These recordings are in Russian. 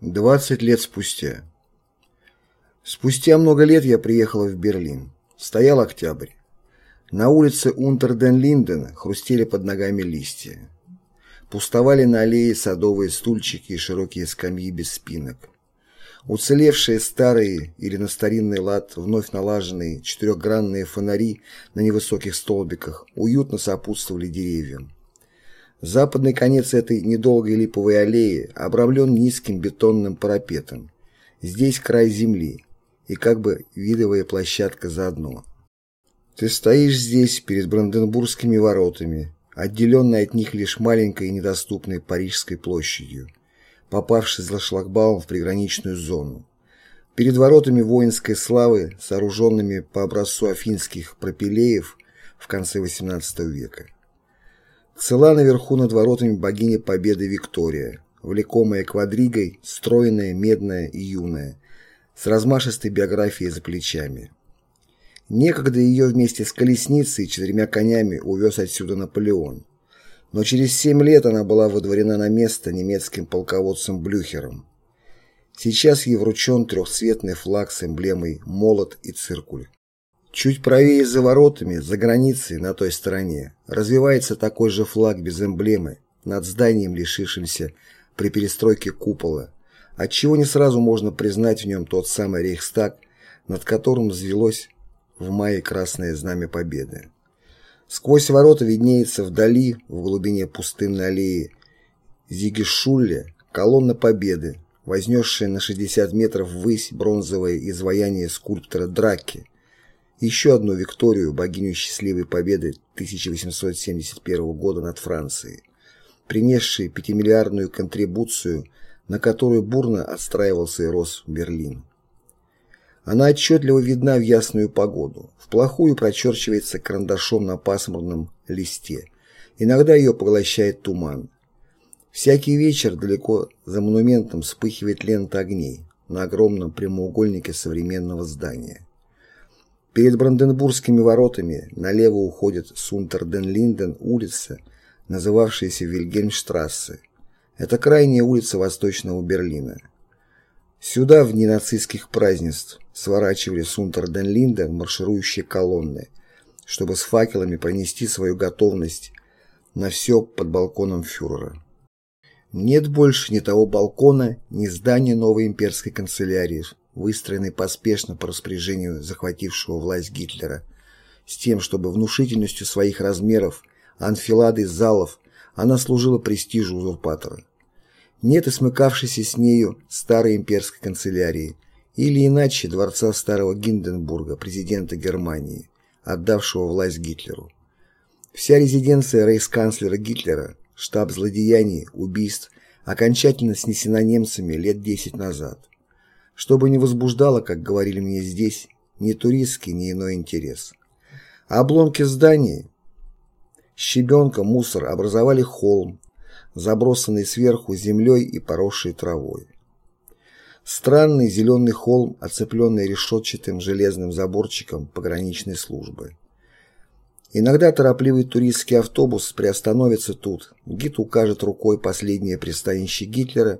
20 лет спустя. Спустя много лет я приехала в Берлин. Стоял октябрь. На улице Унтерден-Линден хрустели под ногами листья. Пустовали на аллее садовые стульчики и широкие скамьи без спинок. Уцелевшие старые или на старинный лад вновь налаженные четырехгранные фонари на невысоких столбиках уютно сопутствовали деревьям. Западный конец этой недолгой липовой аллеи обрамлен низким бетонным парапетом. Здесь край земли и как бы видовая площадка заодно. Ты стоишь здесь перед Бранденбургскими воротами, отделенной от них лишь маленькой и недоступной Парижской площадью, попавшей за шлагбаум в приграничную зону. Перед воротами воинской славы, сооруженными по образцу афинских пропилеев в конце XVIII века. Цела наверху над воротами богини Победы Виктория, влекомая квадригой, стройная, медная и юная, с размашистой биографией за плечами. Некогда ее вместе с колесницей и четырьмя конями увез отсюда Наполеон. Но через семь лет она была выдворена на место немецким полководцем Блюхером. Сейчас ей вручен трехцветный флаг с эмблемой «Молот» и «Циркуль». Чуть правее за воротами, за границей, на той стороне, развивается такой же флаг без эмблемы над зданием, лишившимся при перестройке купола, отчего не сразу можно признать в нем тот самый Рейхстаг, над которым взвелось в мае Красное Знамя Победы. Сквозь ворота виднеется вдали, в глубине пустынной аллеи Зигишулле, колонна Победы, вознесшая на 60 метров ввысь бронзовое изваяние скульптора Драки, еще одну Викторию, богиню счастливой победы 1871 года над Францией, принесшей пятимиллиардную контрибуцию, на которую бурно отстраивался и рос Берлин. Она отчетливо видна в ясную погоду, в плохую прочерчивается карандашом на пасмурном листе, иногда ее поглощает туман. Всякий вечер далеко за монументом вспыхивает лента огней на огромном прямоугольнике современного здания. Перед Бранденбургскими воротами налево уходит Сунтерден-Линден улица, называвшаяся Вильгельмштрассе. Это крайняя улица Восточного Берлина. Сюда в дни нацистских празднеств сворачивали Сунтерден-Линден марширующие колонны, чтобы с факелами пронести свою готовность на все под балконом фюрера. Нет больше ни того балкона, ни здания новой имперской канцелярии, выстроенный поспешно по распоряжению захватившего власть Гитлера, с тем, чтобы внушительностью своих размеров, анфиладой залов, она служила престижу узурпатора. Нет и смыкавшейся с нею старой имперской канцелярии, или иначе дворца старого Гинденбурга, президента Германии, отдавшего власть Гитлеру. Вся резиденция рейхсканцлера Гитлера, штаб злодеяний, убийств, окончательно снесена немцами лет 10 назад чтобы не возбуждало, как говорили мне здесь, ни туристский, ни иной интерес. Обломки зданий, щебенка, мусор образовали холм, забросанный сверху землей и поросший травой. Странный зеленый холм, оцепленный решетчатым железным заборчиком пограничной службы. Иногда торопливый туристский автобус приостановится тут, гид укажет рукой последнее пристанище Гитлера,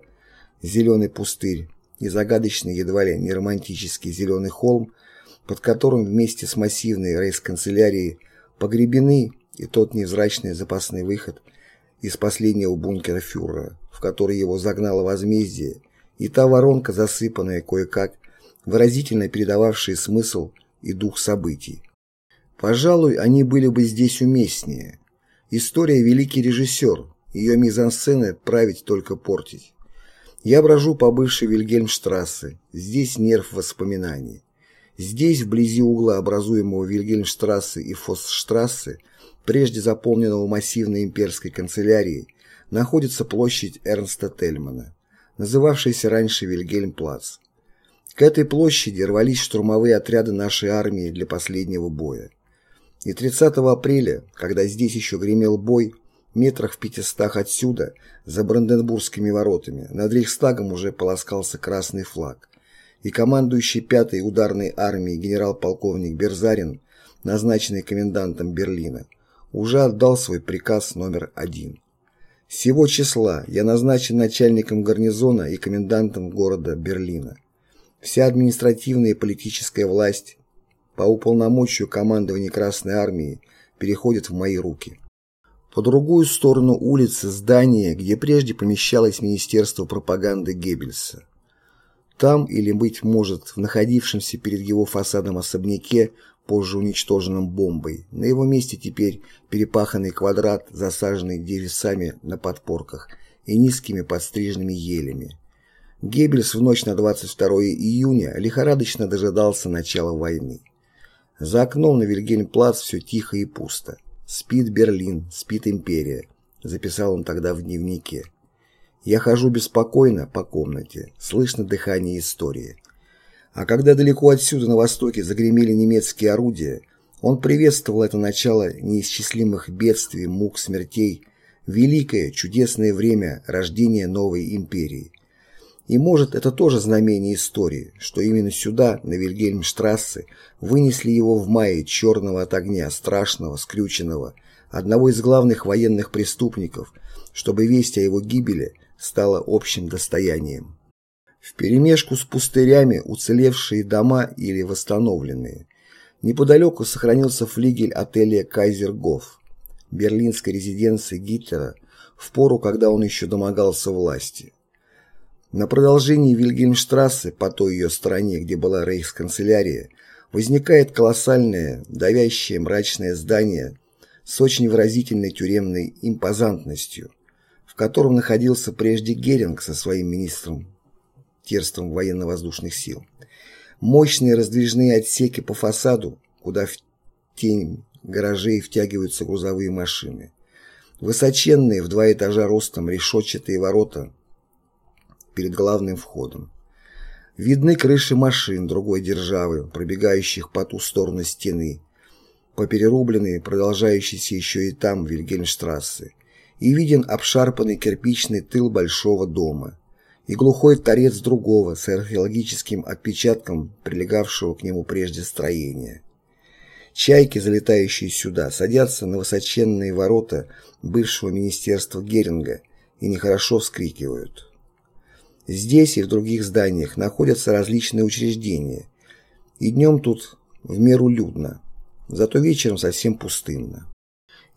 зеленый пустырь, и загадочный, едва ли не романтический зеленый холм, под которым вместе с массивной рейс-канцелярией погребены и тот невзрачный запасный выход из последнего бункера фюрера, в который его загнало возмездие, и та воронка, засыпанная кое-как, выразительно передававшая смысл и дух событий. Пожалуй, они были бы здесь уместнее. История – великий режиссер, ее мизансцены править только портить. Я брожу по бывшей Вильгельмштрассе, здесь нерв воспоминаний. Здесь, вблизи угла образуемого Вильгельмштрассе и Фоссштрассе, прежде заполненного массивной имперской канцелярией, находится площадь Эрнста Тельмана, называвшаяся раньше Вильгельмплац. К этой площади рвались штурмовые отряды нашей армии для последнего боя. И 30 апреля, когда здесь еще гремел бой, Метрах в пятистах отсюда, за Бранденбургскими воротами, над Рейхстагом уже полоскался красный флаг, и командующий пятой ударной армией генерал-полковник Берзарин, назначенный комендантом Берлина, уже отдал свой приказ номер один. Сего числа я назначен начальником гарнизона и комендантом города Берлина. Вся административная и политическая власть по уполномочию командования Красной Армии переходит в мои руки. По другую сторону улицы здание, где прежде помещалось Министерство пропаганды Геббельса. Там, или, быть может, в находившемся перед его фасадом особняке, позже уничтоженном бомбой, на его месте теперь перепаханный квадрат, засаженный деревцами на подпорках и низкими подстриженными елями. Геббельс в ночь на 22 июня лихорадочно дожидался начала войны. За окном на Вильгельмплац все тихо и пусто. «Спит Берлин, спит империя», — записал он тогда в дневнике. «Я хожу беспокойно по комнате, слышно дыхание истории». А когда далеко отсюда на востоке загремели немецкие орудия, он приветствовал это начало неисчислимых бедствий, мук, смертей, великое, чудесное время рождения новой империи. И может это тоже знамение истории, что именно сюда, на Вильгельмштрассе, вынесли его в мае черного от огня, страшного, скрюченного, одного из главных военных преступников, чтобы весть о его гибели стала общим достоянием. Вперемешку с пустырями уцелевшие дома или восстановленные. Неподалеку сохранился флигель отеля «Кайзергоф», берлинской резиденции Гитлера, в пору, когда он еще домогался власти. На продолжении Вильгельмштрассе, по той ее стороне, где была рейхсканцелярия, возникает колоссальное, давящее мрачное здание с очень выразительной тюремной импозантностью, в котором находился прежде Геринг со своим министром терством военно-воздушных сил. Мощные раздвижные отсеки по фасаду, куда в тень гаражей втягиваются грузовые машины. Высоченные в два этажа ростом решетчатые ворота перед главным входом. Видны крыши машин другой державы, пробегающих по ту сторону стены, по перерубленной, продолжающейся еще и там Вильгельмштрассе, и виден обшарпанный кирпичный тыл большого дома, и глухой торец другого с археологическим отпечатком прилегавшего к нему прежде строения. Чайки, залетающие сюда, садятся на высоченные ворота бывшего министерства Геринга и нехорошо вскрикивают. Здесь и в других зданиях находятся различные учреждения, и днем тут в меру людно, зато вечером совсем пустынно.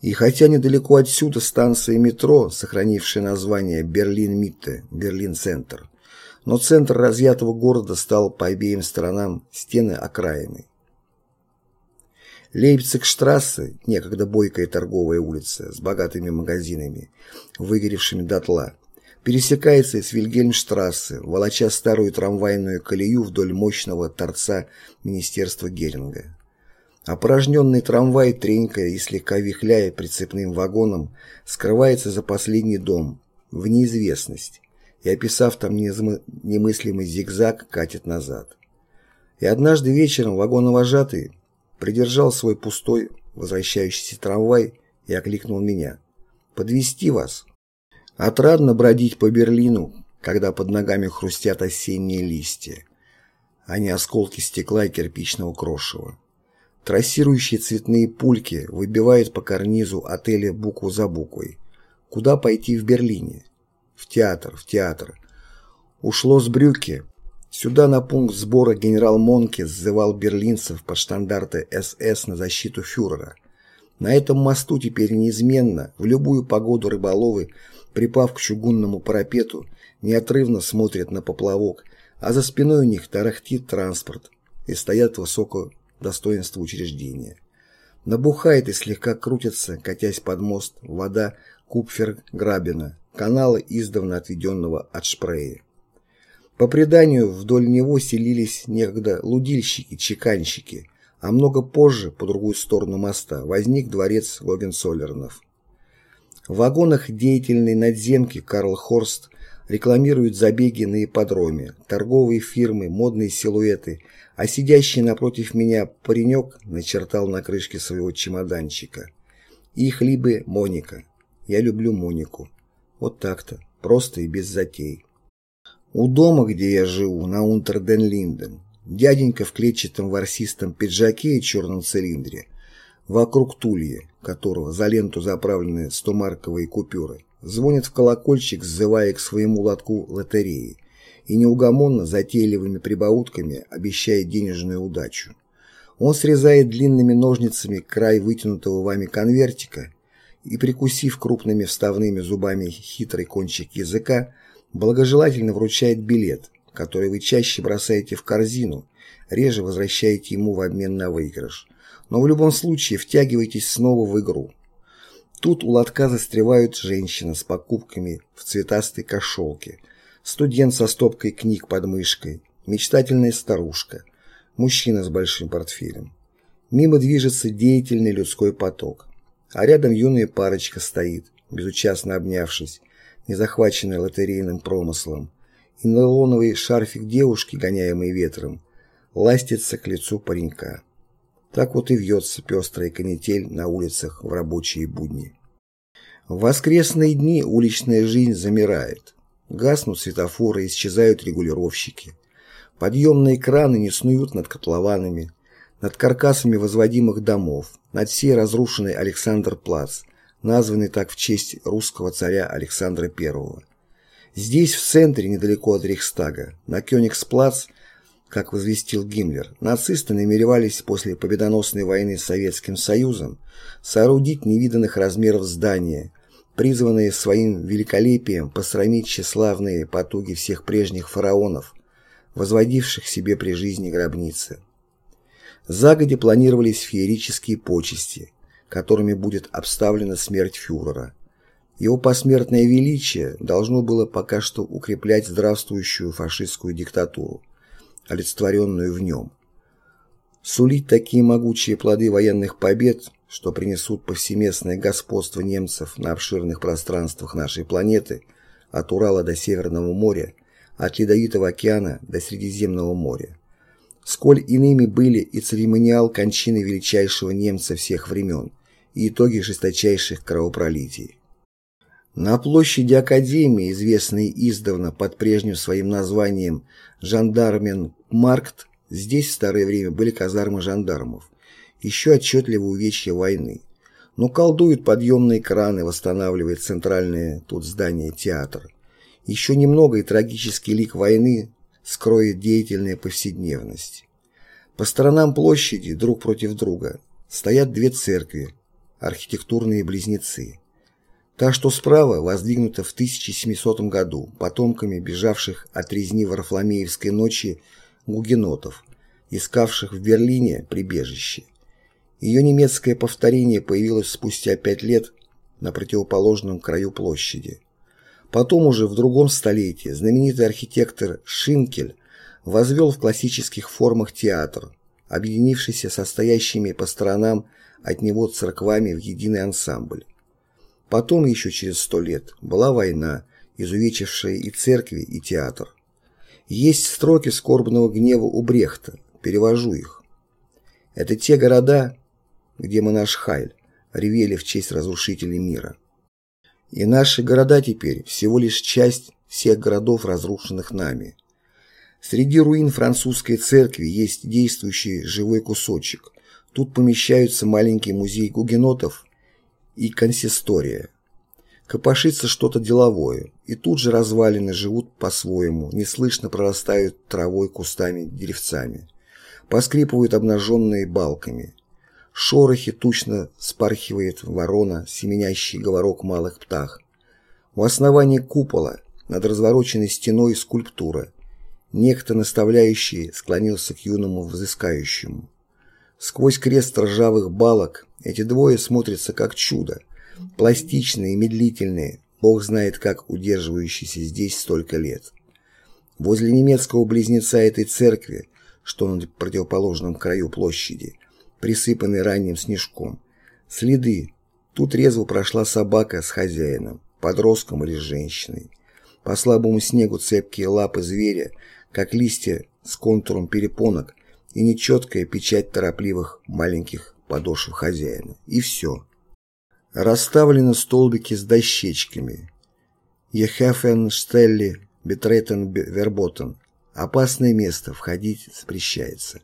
И хотя недалеко отсюда станция метро, сохранившая название Берлин-Митте, Берлин-Центр, но центр разъятого города стал по обеим сторонам стены окраины. Лейпциг-штрассе, некогда бойкая торговая улица с богатыми магазинами, выгоревшими дотла, пересекается с Вильгельмштрассе, волоча старую трамвайную колею вдоль мощного торца Министерства Геринга. Опорожненный трамвай, тренькая и слегка вихляя прицепным вагоном, скрывается за последний дом, в неизвестность, и, описав там немыслимый зигзаг, катит назад. И однажды вечером вагоновожатый придержал свой пустой, возвращающийся трамвай и окликнул меня. «Подвести вас?» Отрадно бродить по Берлину, когда под ногами хрустят осенние листья, а не осколки стекла и кирпичного крошева. Трассирующие цветные пульки выбивают по карнизу отеля букву за буквой. Куда пойти в Берлине? В театр, в театр. Ушло с брюки. Сюда на пункт сбора генерал Монке сзывал берлинцев под штандарты СС на защиту фюрера. На этом мосту теперь неизменно, в любую погоду рыболовы припав к чугунному парапету, неотрывно смотрят на поплавок, а за спиной у них тарахтит транспорт и стоят высокого достоинства учреждения. Набухает и слегка крутится, катясь под мост, вода Купфер-Грабина, канала, издавна отведенного от Шпрее. По преданию, вдоль него селились некогда лудильщики, а много позже, по другую сторону моста, возник дворец Гогенцоллернов. В вагонах деятельной надземки Карл Хорст рекламирует забеги на ипподроме, торговые фирмы, модные силуэты, а сидящий напротив меня паренек начертал на крышке своего чемоданчика. Их либо Моника. Я люблю Монику. Вот так-то, просто и без затей. У дома, где я живу, на Унтерден-Линден, дяденька в клетчатом ворсистом пиджаке и черном цилиндре, вокруг тулья, которого за ленту заправлены стомарковые купюры, звонит в колокольчик, сзывая к своему лотку лотереи, и неугомонно затейливыми прибаутками обещает денежную удачу. Он срезает длинными ножницами край вытянутого вами конвертика и, прикусив крупными вставными зубами хитрый кончик языка, благожелательно вручает билет, который вы чаще бросаете в корзину, реже возвращаете ему в обмен на выигрыш. Но в любом случае втягивайтесь снова в игру. Тут у лотка застревают женщина с покупками в цветастой кошелке, студент со стопкой книг под мышкой, мечтательная старушка, мужчина с большим портфелем. Мимо движется деятельный людской поток, а рядом юная парочка стоит, безучастно обнявшись, не захваченная лотерейным промыслом, и нейлоновый шарфик девушки, гоняемый ветром, ластится к лицу паренька. Так вот и вьется пестрая канитель на улицах в рабочие будни. В воскресные дни уличная жизнь замирает. Гаснут светофоры, исчезают регулировщики. Подъемные краны не снуют над котлованами, над каркасами возводимых домов, над всей разрушенной Александр-Плац, названный так в честь русского царя Александра I. Здесь, в центре, недалеко от Рейхстага, на Кёнигсплац, как возвестил Гиммлер, нацисты намеревались после победоносной войны с Советским Союзом соорудить невиданных размеров здания, призванные своим великолепием посрамить тщеславные потуги всех прежних фараонов, возводивших себе при жизни гробницы. Загоди планировались феерические почести, которыми будет обставлена смерть фюрера. Его посмертное величие должно было пока что укреплять здравствующую фашистскую диктатуру, олицетворенную в нем. Сулить такие могучие плоды военных побед, что принесут повсеместное господство немцев на обширных пространствах нашей планеты, от Урала до Северного моря, от Ледовитого океана до Средиземного моря. Сколь иными были и церемониал кончины величайшего немца всех времен, и итоги жесточайших кровопролитий. На площади Академии, известной издавна под прежним своим названием «Жандармен Маркт», здесь в старое время были казармы жандармов, еще отчетливо увечья войны. Но колдуют подъемные краны, восстанавливает центральное тут здание театр. Еще немного и трагический лик войны скроет деятельная повседневность. По сторонам площади, друг против друга, стоят две церкви, архитектурные близнецы. Та, что справа, воздвигнута в 1700 году потомками бежавших от резни Варфоломеевской ночи гугенотов, искавших в Берлине прибежище. Ее немецкое повторение появилось спустя пять лет на противоположном краю площади. Потом уже в другом столетии знаменитый архитектор Шинкель возвел в классических формах театр, объединившийся состоящими по сторонам от него церквами в единый ансамбль. Потом, еще через сто лет, была война, изувечившая и церкви, и театр. Есть строки скорбного гнева у Брехта, перевожу их. Это те города, где мы наш Хайль, ревели в честь разрушителей мира. И наши города теперь всего лишь часть всех городов, разрушенных нами. Среди руин французской церкви есть действующий живой кусочек. Тут помещаются маленький музей гугенотов и консистория. Копошится что-то деловое, и тут же развалины живут по-своему, неслышно прорастают травой, кустами, деревцами. Поскрипывают обнаженные балками шорохи тучно спархивает ворона, семенящий говорок малых птах. У основания купола, над развороченной стеной скульптура, некто наставляющий склонился к юному взыскающему. Сквозь крест ржавых балок эти двое смотрятся как чудо, пластичные медлительные, бог знает как удерживающиеся здесь столько лет. Возле немецкого близнеца этой церкви, что на противоположном краю площади, присыпанный ранним снежком. Следы. Тут резво прошла собака с хозяином, подростком или женщиной. По слабому снегу цепкие лапы зверя, как листья с контуром перепонок и нечеткая печать торопливых маленьких подошв хозяина. И все. Расставлены столбики с дощечками. Ехефен, Штелли, Бетретен, Верботен. Опасное место, входить запрещается.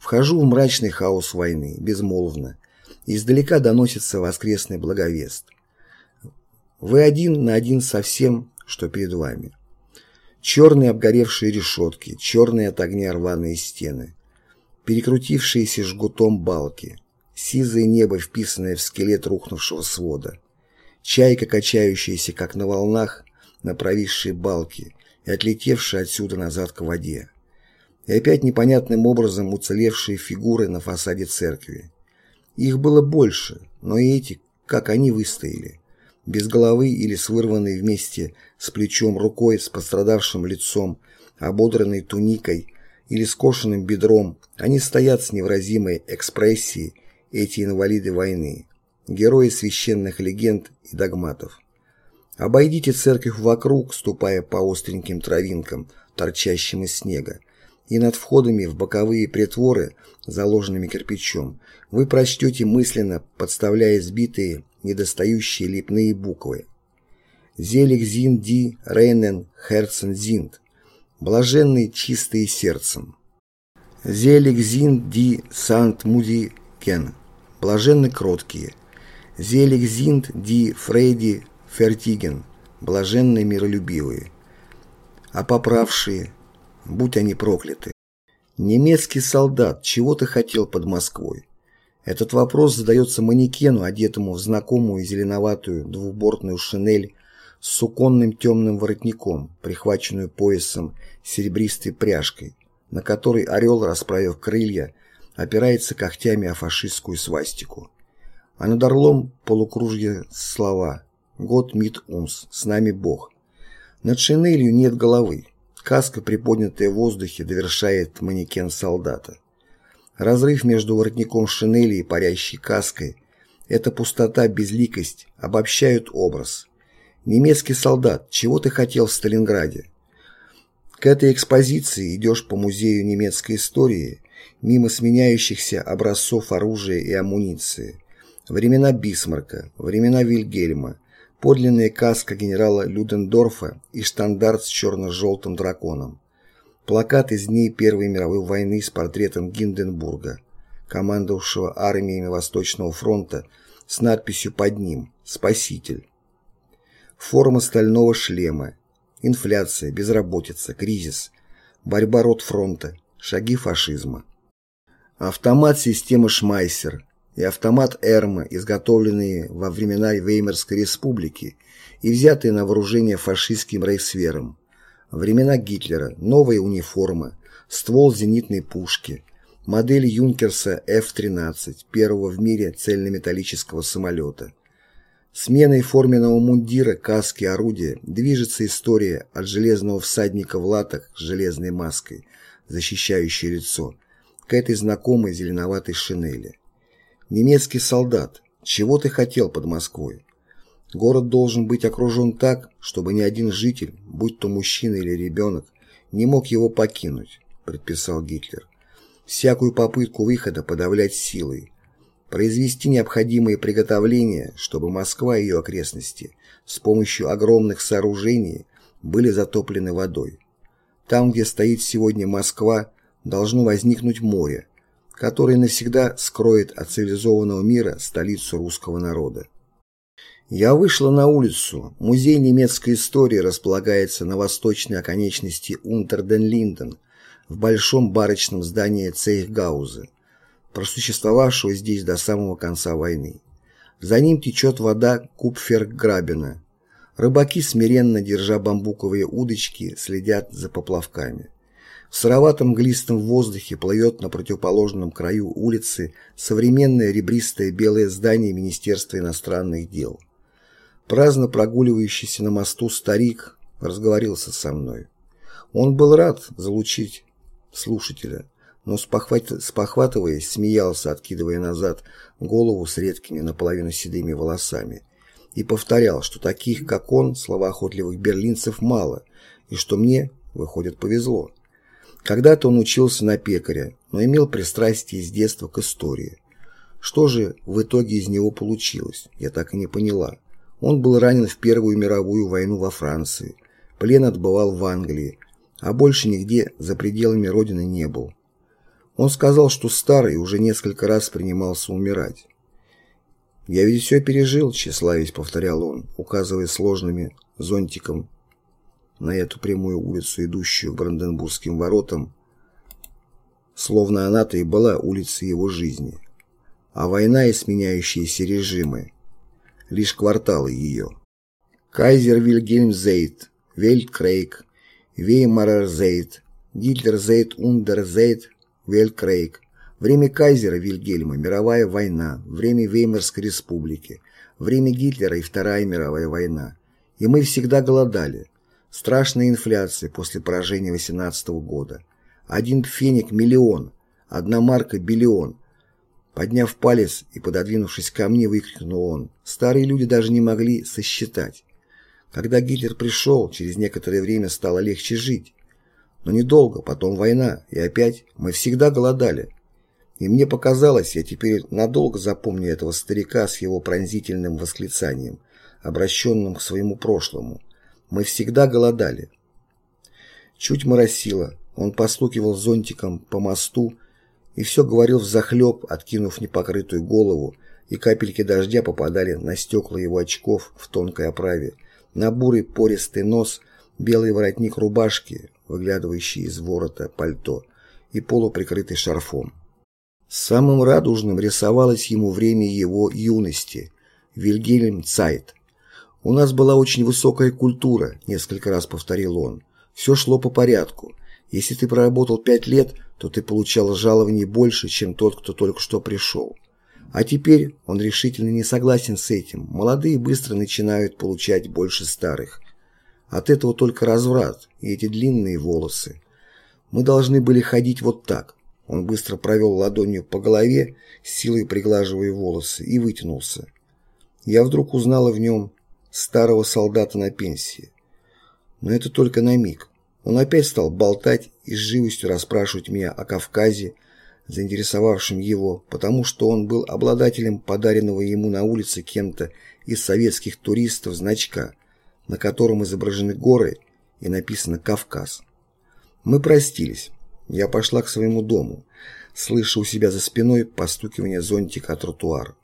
Вхожу в мрачный хаос войны, безмолвно. Издалека доносится воскресный благовест. Вы один на один со всем, что перед вами. Черные обгоревшие решетки, черные от огня рваные стены, перекрутившиеся жгутом балки, сизое небо, вписанное в скелет рухнувшего свода, чайка, качающаяся, как на волнах, на провисшей балке и отлетевшая отсюда назад к воде. И опять непонятным образом уцелевшие фигуры на фасаде церкви. Их было больше, но и эти, как они выстояли без головы или с вырванной вместе с плечом рукой, с пострадавшим лицом, ободранной туникой или скошенным бедром, они стоят с невразимой экспрессией, эти инвалиды войны, герои священных легенд и догматов. Обойдите церковь вокруг, ступая по остреньким травинкам, торчащим из снега, и над входами в боковые притворы, заложенными кирпичом, вы прочтете мысленно, подставляя сбитые недостающие липные буквы. Зелик зин ди рейнен херцен зинд. Блаженный чистые сердцем. Зелик зин ди сант муди кен. Блаженны кроткие. Зелик зинд ди фрейди фертиген. Блаженные миролюбивые. А поправшие, будь они прокляты. Немецкий солдат чего ты хотел под Москвой? Этот вопрос задается манекену, одетому в знакомую зеленоватую двубортную шинель с суконным темным воротником, прихваченную поясом серебристой пряжкой, на которой орел, расправив крылья, опирается когтями о фашистскую свастику. А над орлом полукружье слова «Год мит умс, с нами Бог». Над шинелью нет головы. Каска, приподнятая в воздухе, довершает манекен солдата. Разрыв между воротником шинели и парящей каской, эта пустота, безликость обобщают образ. Немецкий солдат, чего ты хотел в Сталинграде? К этой экспозиции идешь по музею немецкой истории, мимо сменяющихся образцов оружия и амуниции. Времена Бисмарка, времена Вильгельма, подлинная каска генерала Людендорфа и штандарт с черно-желтым драконом. Плакат из дней Первой мировой войны с портретом Гинденбурга, командовавшего армиями Восточного фронта, с надписью под ним «Спаситель». Форма стального шлема, инфляция, безработица, кризис, борьба ротфронта, шаги фашизма. Автомат системы Шмайсер и автомат Эрма, изготовленные во времена Веймарской республики и взятые на вооружение фашистским рейхсвером, Времена Гитлера, новая униформа, ствол зенитной пушки, модель Юнкерса F-13, первого в мире цельнометаллического самолета. Сменой форменного мундира, каски, орудия движется история от железного всадника в латах с железной маской, защищающей лицо, к этой знакомой зеленоватой шинели. Немецкий солдат, чего ты хотел под Москвой? Город должен быть окружен так, чтобы ни один житель, будь то мужчина или ребенок, не мог его покинуть, предписал Гитлер. Всякую попытку выхода подавлять силой, произвести необходимые приготовления, чтобы Москва и ее окрестности с помощью огромных сооружений были затоплены водой. Там, где стоит сегодня Москва, должно возникнуть море, которое навсегда скроет от цивилизованного мира столицу русского народа. Я вышла на улицу. Музей немецкой истории располагается на восточной оконечности Унтерден-Линден, в большом барочном здании Цейхгауза, просуществовавшего здесь до самого конца войны. За ним течет вода Купферграбена. Рыбаки, смиренно держа бамбуковые удочки, следят за поплавками. В сыроватом глистом воздухе плывет на противоположном краю улицы современное ребристое белое здание Министерства иностранных дел. Праздно прогуливающийся на мосту старик разговорился со мной. Он был рад залучить слушателя, но спохват... спохватываясь, смеялся, откидывая назад голову с редкими наполовину седыми волосами, и повторял, что таких, как он, словоохотливых берлинцев мало, и что мне, выходит, повезло. Когда-то он учился на пекаря, но имел пристрастие с детства к истории. Что же в итоге из него получилось, я так и не поняла. Он был ранен в Первую мировую войну во Франции, плен отбывал в Англии, а больше нигде за пределами родины не был. Он сказал, что старый уже несколько раз принимался умирать. Я ведь все пережил, тщеславясь, повторял он, указывая сложными зонтиком на эту прямую улицу, идущую к Бранденбургским воротам, словно она-то и была улицей его жизни. А война и сменяющиеся режимы — лишь кварталы ее. Кайзер Вильгельм Зейд, Вельткрейг, Веймарер Зейд, Гитлер Зейд Ундер Зейд, Вельткрейг, время Кайзера Вильгельма, мировая война, время Веймарской республики, время Гитлера и Вторая мировая война. И мы всегда голодали. Страшная инфляция после поражения 18 года. Один пфеник – миллион, одна марка – биллион. Подняв палец и пододвинувшись ко мне, выкрикнул он. Старые люди даже не могли сосчитать. Когда Гитлер пришел, через некоторое время стало легче жить. Но недолго, потом война, и опять мы всегда голодали. И мне показалось, я теперь надолго запомню этого старика с его пронзительным восклицанием, обращенным к своему прошлому. Мы всегда голодали. Чуть моросило, он постукивал зонтиком по мосту и все говорил взахлеб, откинув непокрытую голову, и капельки дождя попадали на стекла его очков в тонкой оправе, на бурый пористый нос, белый воротник рубашки, выглядывающий из ворота пальто, и полуприкрытый шарфом. Самым радужным рисовалось ему время его юности, Вильгельм Цайт. «У нас была очень высокая культура», — несколько раз повторил он. «Все шло по порядку. Если ты проработал пять лет, то ты получал жалований больше, чем тот, кто только что пришел. А теперь он решительно не согласен с этим. Молодые быстро начинают получать больше старых. От этого только разврат и эти длинные волосы. Мы должны были ходить вот так. Он быстро провел ладонью по голове, силой приглаживая волосы, и вытянулся. Я вдруг узнала в нем старого солдата на пенсии. Но это только на миг. Он опять стал болтать и с живостью расспрашивать меня о Кавказе, заинтересовавшем его, потому что он был обладателем подаренного ему на улице кем-то из советских туристов значка, на котором изображены горы и написано «Кавказ». Мы простились. Я пошла к своему дому, слыша у себя за спиной постукивание зонтика о тротуар.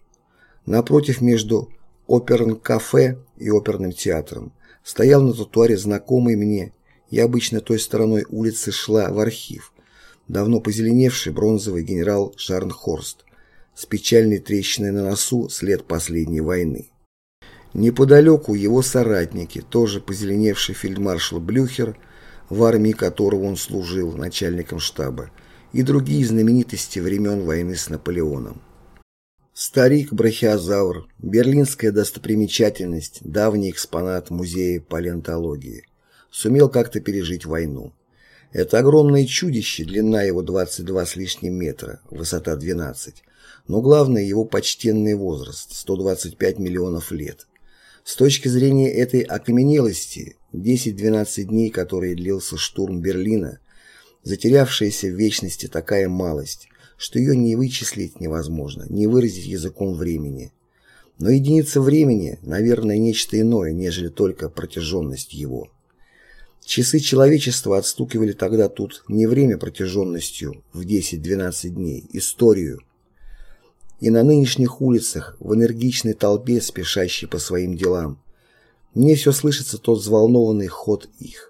Напротив, между оперным кафе и оперным театром, стоял на тротуаре знакомый мне я обычно той стороной улицы шла в архив. Давно позеленевший бронзовый генерал Шарнхорст с печальной трещиной на носу след последней войны. Неподалеку его соратники, тоже позеленевший фельдмаршал Блюхер, в армии которого он служил начальником штаба, и другие знаменитости времен войны с Наполеоном. Старик-брахиозавр, берлинская достопримечательность, давний экспонат музея палеонтологии сумел как-то пережить войну. Это огромное чудище, длина его 22 с лишним метра, высота 12, но главное его почтенный возраст – 125 миллионов лет. С точки зрения этой окаменелости, 10-12 дней, которые длился штурм Берлина, затерявшаяся в вечности такая малость, что ее не вычислить невозможно, не выразить языком времени. Но единица времени, наверное, нечто иное, нежели только протяженность его. Часы человечества отстукивали тогда тут не время протяженностью в 10-12 дней, историю. И на нынешних улицах, в энергичной толпе, спешащей по своим делам, мне все слышится тот взволнованный ход их.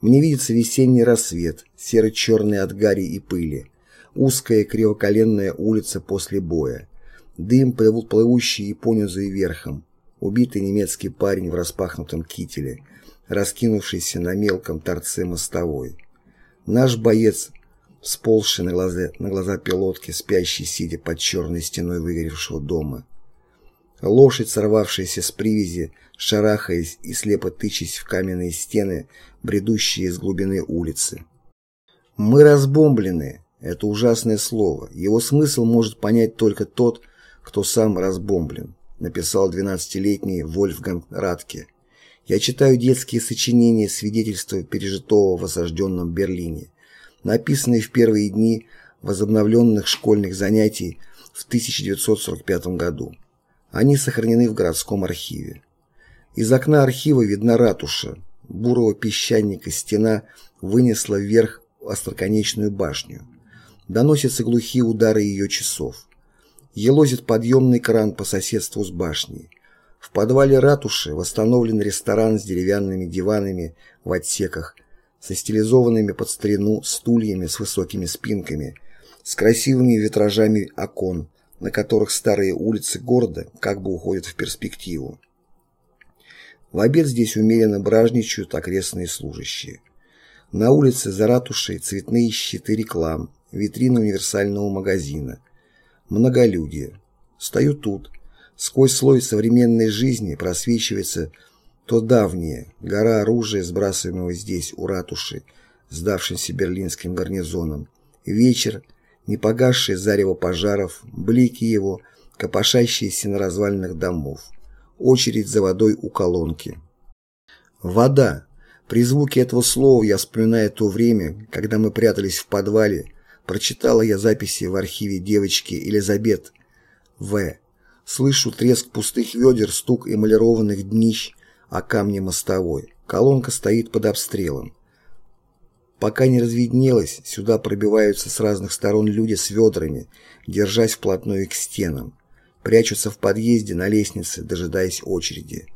Мне видится весенний рассвет, серо-черный от гари и пыли, узкая кривоколенная улица после боя, дым, плывущий и понизу и верхом, убитый немецкий парень в распахнутом кителе — раскинувшийся на мелком торце мостовой. Наш боец, сползший на глаза, на глаза пилотки, спящий, сидя под черной стеной выгоревшего дома. Лошадь, сорвавшаяся с привязи, шарахаясь и слепо тычась в каменные стены, бредущие из глубины улицы. «Мы разбомблены» — это ужасное слово. Его смысл может понять только тот, кто сам разбомблен, написал 12-летний Вольфганг Радке. Я читаю детские сочинения, свидетельства пережитого в осажденном Берлине, написанные в первые дни возобновленных школьных занятий в 1945 году. Они сохранены в городском архиве. Из окна архива видна ратуша. Бурого песчаника стена вынесла вверх остроконечную башню. Доносятся глухие удары ее часов. елозит подъемный кран по соседству с башней. В подвале ратуши восстановлен ресторан с деревянными диванами в отсеках, со стилизованными под старину стульями с высокими спинками, с красивыми витражами окон, на которых старые улицы города как бы уходят в перспективу. В обед здесь умеренно бражничают окрестные служащие. На улице за ратушей цветные щиты реклам, витрина универсального магазина. Многолюдие. Стою тут. Сквозь слой современной жизни просвечивается то давнее, гора оружия, сбрасываемого здесь, у ратуши, сдавшимся берлинским гарнизоном. Вечер, непогасшее зарево пожаров, блики его, копошащиеся на развалинах домов. Очередь за водой у колонки. Вода. При звуке этого слова я вспоминаю то время, когда мы прятались в подвале, прочитала я записи в архиве девочки Елизабет В. Слышу треск пустых ведер, стук эмалированных днищ, о камне мостовой. Колонка стоит под обстрелом. Пока не разведнелось, сюда пробиваются с разных сторон люди с ведрами, держась вплотную к стенам. Прячутся в подъезде на лестнице, дожидаясь очереди.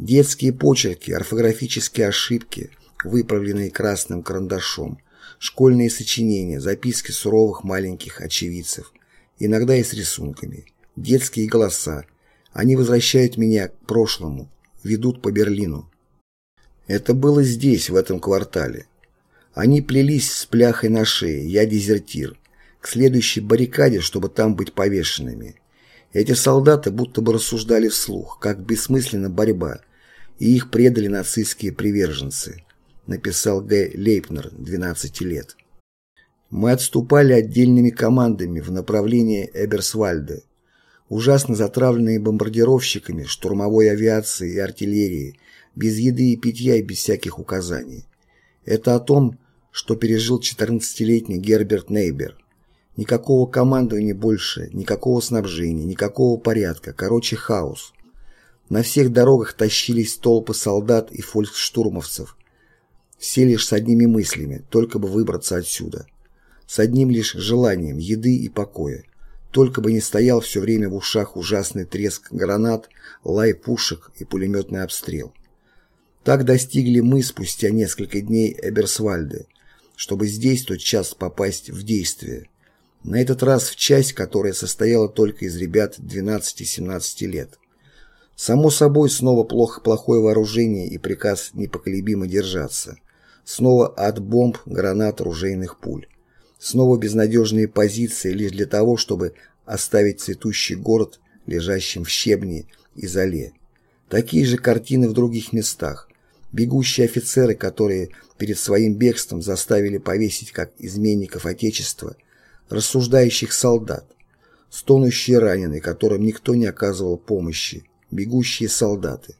Детские почерки, орфографические ошибки, выправленные красным карандашом, школьные сочинения, записки суровых маленьких очевидцев, иногда и с рисунками, детские голоса. Они возвращают меня к прошлому, ведут по Берлину. Это было здесь, в этом квартале. Они плелись с пляхой на шее, я дезертир, к следующей баррикаде, чтобы там быть повешенными. Эти солдаты будто бы рассуждали вслух, как бессмысленна борьба, и их предали нацистские приверженцы, написал Г. Лейпнер, 12 лет. Мы отступали отдельными командами в направлении Эберсвальда, ужасно затравленные бомбардировщиками, штурмовой авиацией и артиллерией, без еды и питья и без всяких указаний. Это о том, что пережил 14-летний Герберт Нейбер. Никакого командования больше, никакого снабжения, никакого порядка, короче хаос. На всех дорогах тащились толпы солдат и фольксштурмовцев. Все лишь с одними мыслями, только бы выбраться отсюда. С одним лишь желанием еды и покоя. Только бы не стоял все время в ушах ужасный треск гранат, лай пушек и пулеметный обстрел. Так достигли мы спустя несколько дней Эберсвальда, чтобы здесь тот час попасть в действие. На этот раз в часть, которая состояла только из ребят 12-17 лет. Само собой, снова плохо плохое вооружение и приказ непоколебимо держаться. Снова от бомб, гранат, ружейных пуль. Снова безнадежные позиции лишь для того, чтобы оставить цветущий город, лежащим в щебне и зале. Такие же картины в других местах. Бегущие офицеры, которые перед своим бегством заставили повесить как изменников Отечества, рассуждающих солдат, стонущие раненые, которым никто не оказывал помощи, бегущие солдаты.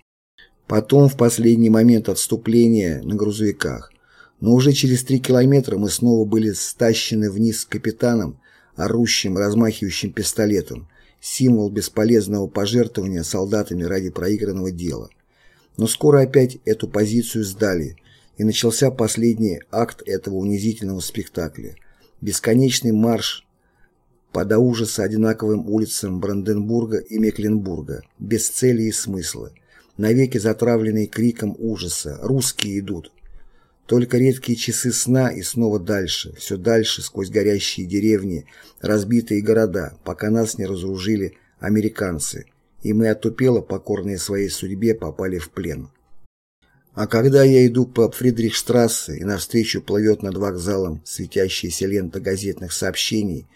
Потом, в последний момент отступления на грузовиках, но уже через три километра мы снова были стащены вниз капитаном, орущим, размахивающим пистолетом, символ бесполезного пожертвования солдатами ради проигранного дела. Но скоро опять эту позицию сдали, и начался последний акт этого унизительного спектакля. Бесконечный марш по ужаса одинаковым улицам Бранденбурга и Мекленбурга, без цели и смысла, навеки затравленный криком ужаса «Русские идут!» Только редкие часы сна и снова дальше, все дальше, сквозь горящие деревни, разбитые города, пока нас не разоружили американцы, и мы отупело, покорные своей судьбе, попали в плен. А когда я иду по Фридрихштрассе и навстречу плывет над вокзалом светящаяся лента газетных сообщений,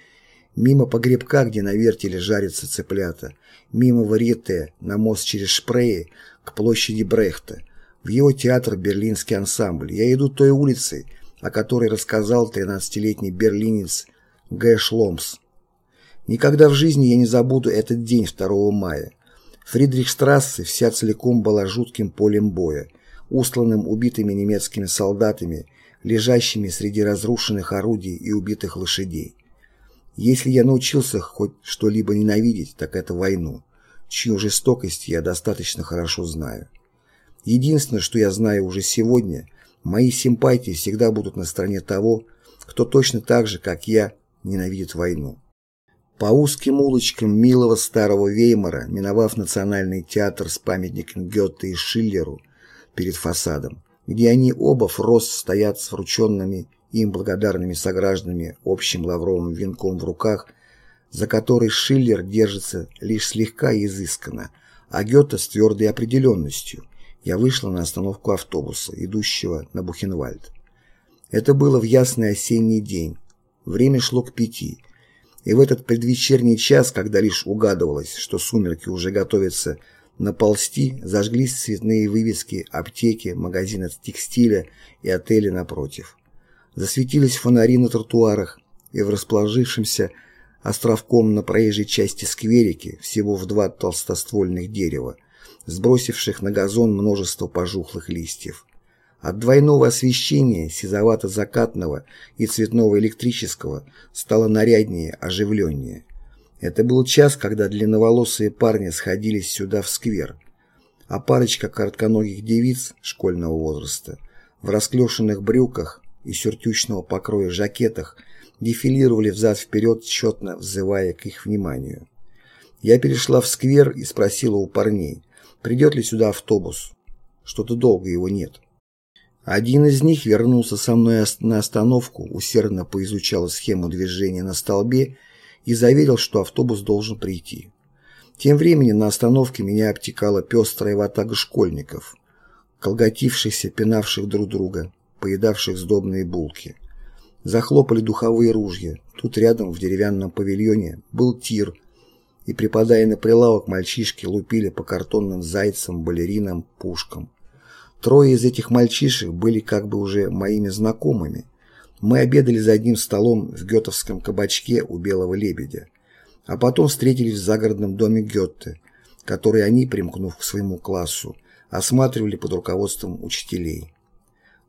мимо погребка, где на вертеле жарятся цыплята, мимо Варьете, на мост через Шпрее, к площади Брехта – в его театр «Берлинский ансамбль». Я иду той улицей, о которой рассказал 13-летний берлинец Г. Шломс. Никогда в жизни я не забуду этот день 2 мая. Фридрихштрассе вся целиком была жутким полем боя, устланным убитыми немецкими солдатами, лежащими среди разрушенных орудий и убитых лошадей. Если я научился хоть что-либо ненавидеть, так это войну, чью жестокость я достаточно хорошо знаю. Единственное, что я знаю уже сегодня, мои симпатии всегда будут на стороне того, кто точно так же, как я, ненавидит войну. По узким улочкам милого старого Веймара, миновав Национальный театр с памятником Гёте и Шиллеру перед фасадом, где они оба в рост стоят с врученными им благодарными согражданами общим лавровым венком в руках, за который Шиллер держится лишь слегка изысканно, а Гёте с твердой определенностью. Я вышла на остановку автобуса, идущего на Бухенвальд. Это было в ясный осенний день. Время шло к пяти. И в этот предвечерний час, когда лишь угадывалось, что сумерки уже готовятся наползти, зажглись цветные вывески аптеки, магазина текстиля и отели напротив. Засветились фонари на тротуарах, и в расположившемся островком на проезжей части скверики всего в два толстоствольных дерева, сбросивших на газон множество пожухлых листьев. От двойного освещения, сизовато-закатного и цветного электрического, стало наряднее, оживленнее. Это был час, когда длинноволосые парни сходились сюда в сквер, а парочка коротконогих девиц школьного возраста в расклешенных брюках и сюртючного покроя жакетах дефилировали взад-вперед, четно взывая к их вниманию. Я перешла в сквер и спросила у парней, придет ли сюда автобус. Что-то долго его нет. Один из них вернулся со мной на остановку, усердно поизучал схему движения на столбе и заверил, что автобус должен прийти. Тем временем на остановке меня обтекала пестрая ватага школьников, колготившихся, пинавших друг друга, поедавших сдобные булки. Захлопали духовые ружья. Тут рядом, в деревянном павильоне, был тир, и, припадая на прилавок, мальчишки лупили по картонным зайцам, балеринам, пушкам. Трое из этих мальчишек были как бы уже моими знакомыми. Мы обедали за одним столом в гетовском кабачке у Белого Лебедя, а потом встретились в загородном доме Гетте, который они, примкнув к своему классу, осматривали под руководством учителей.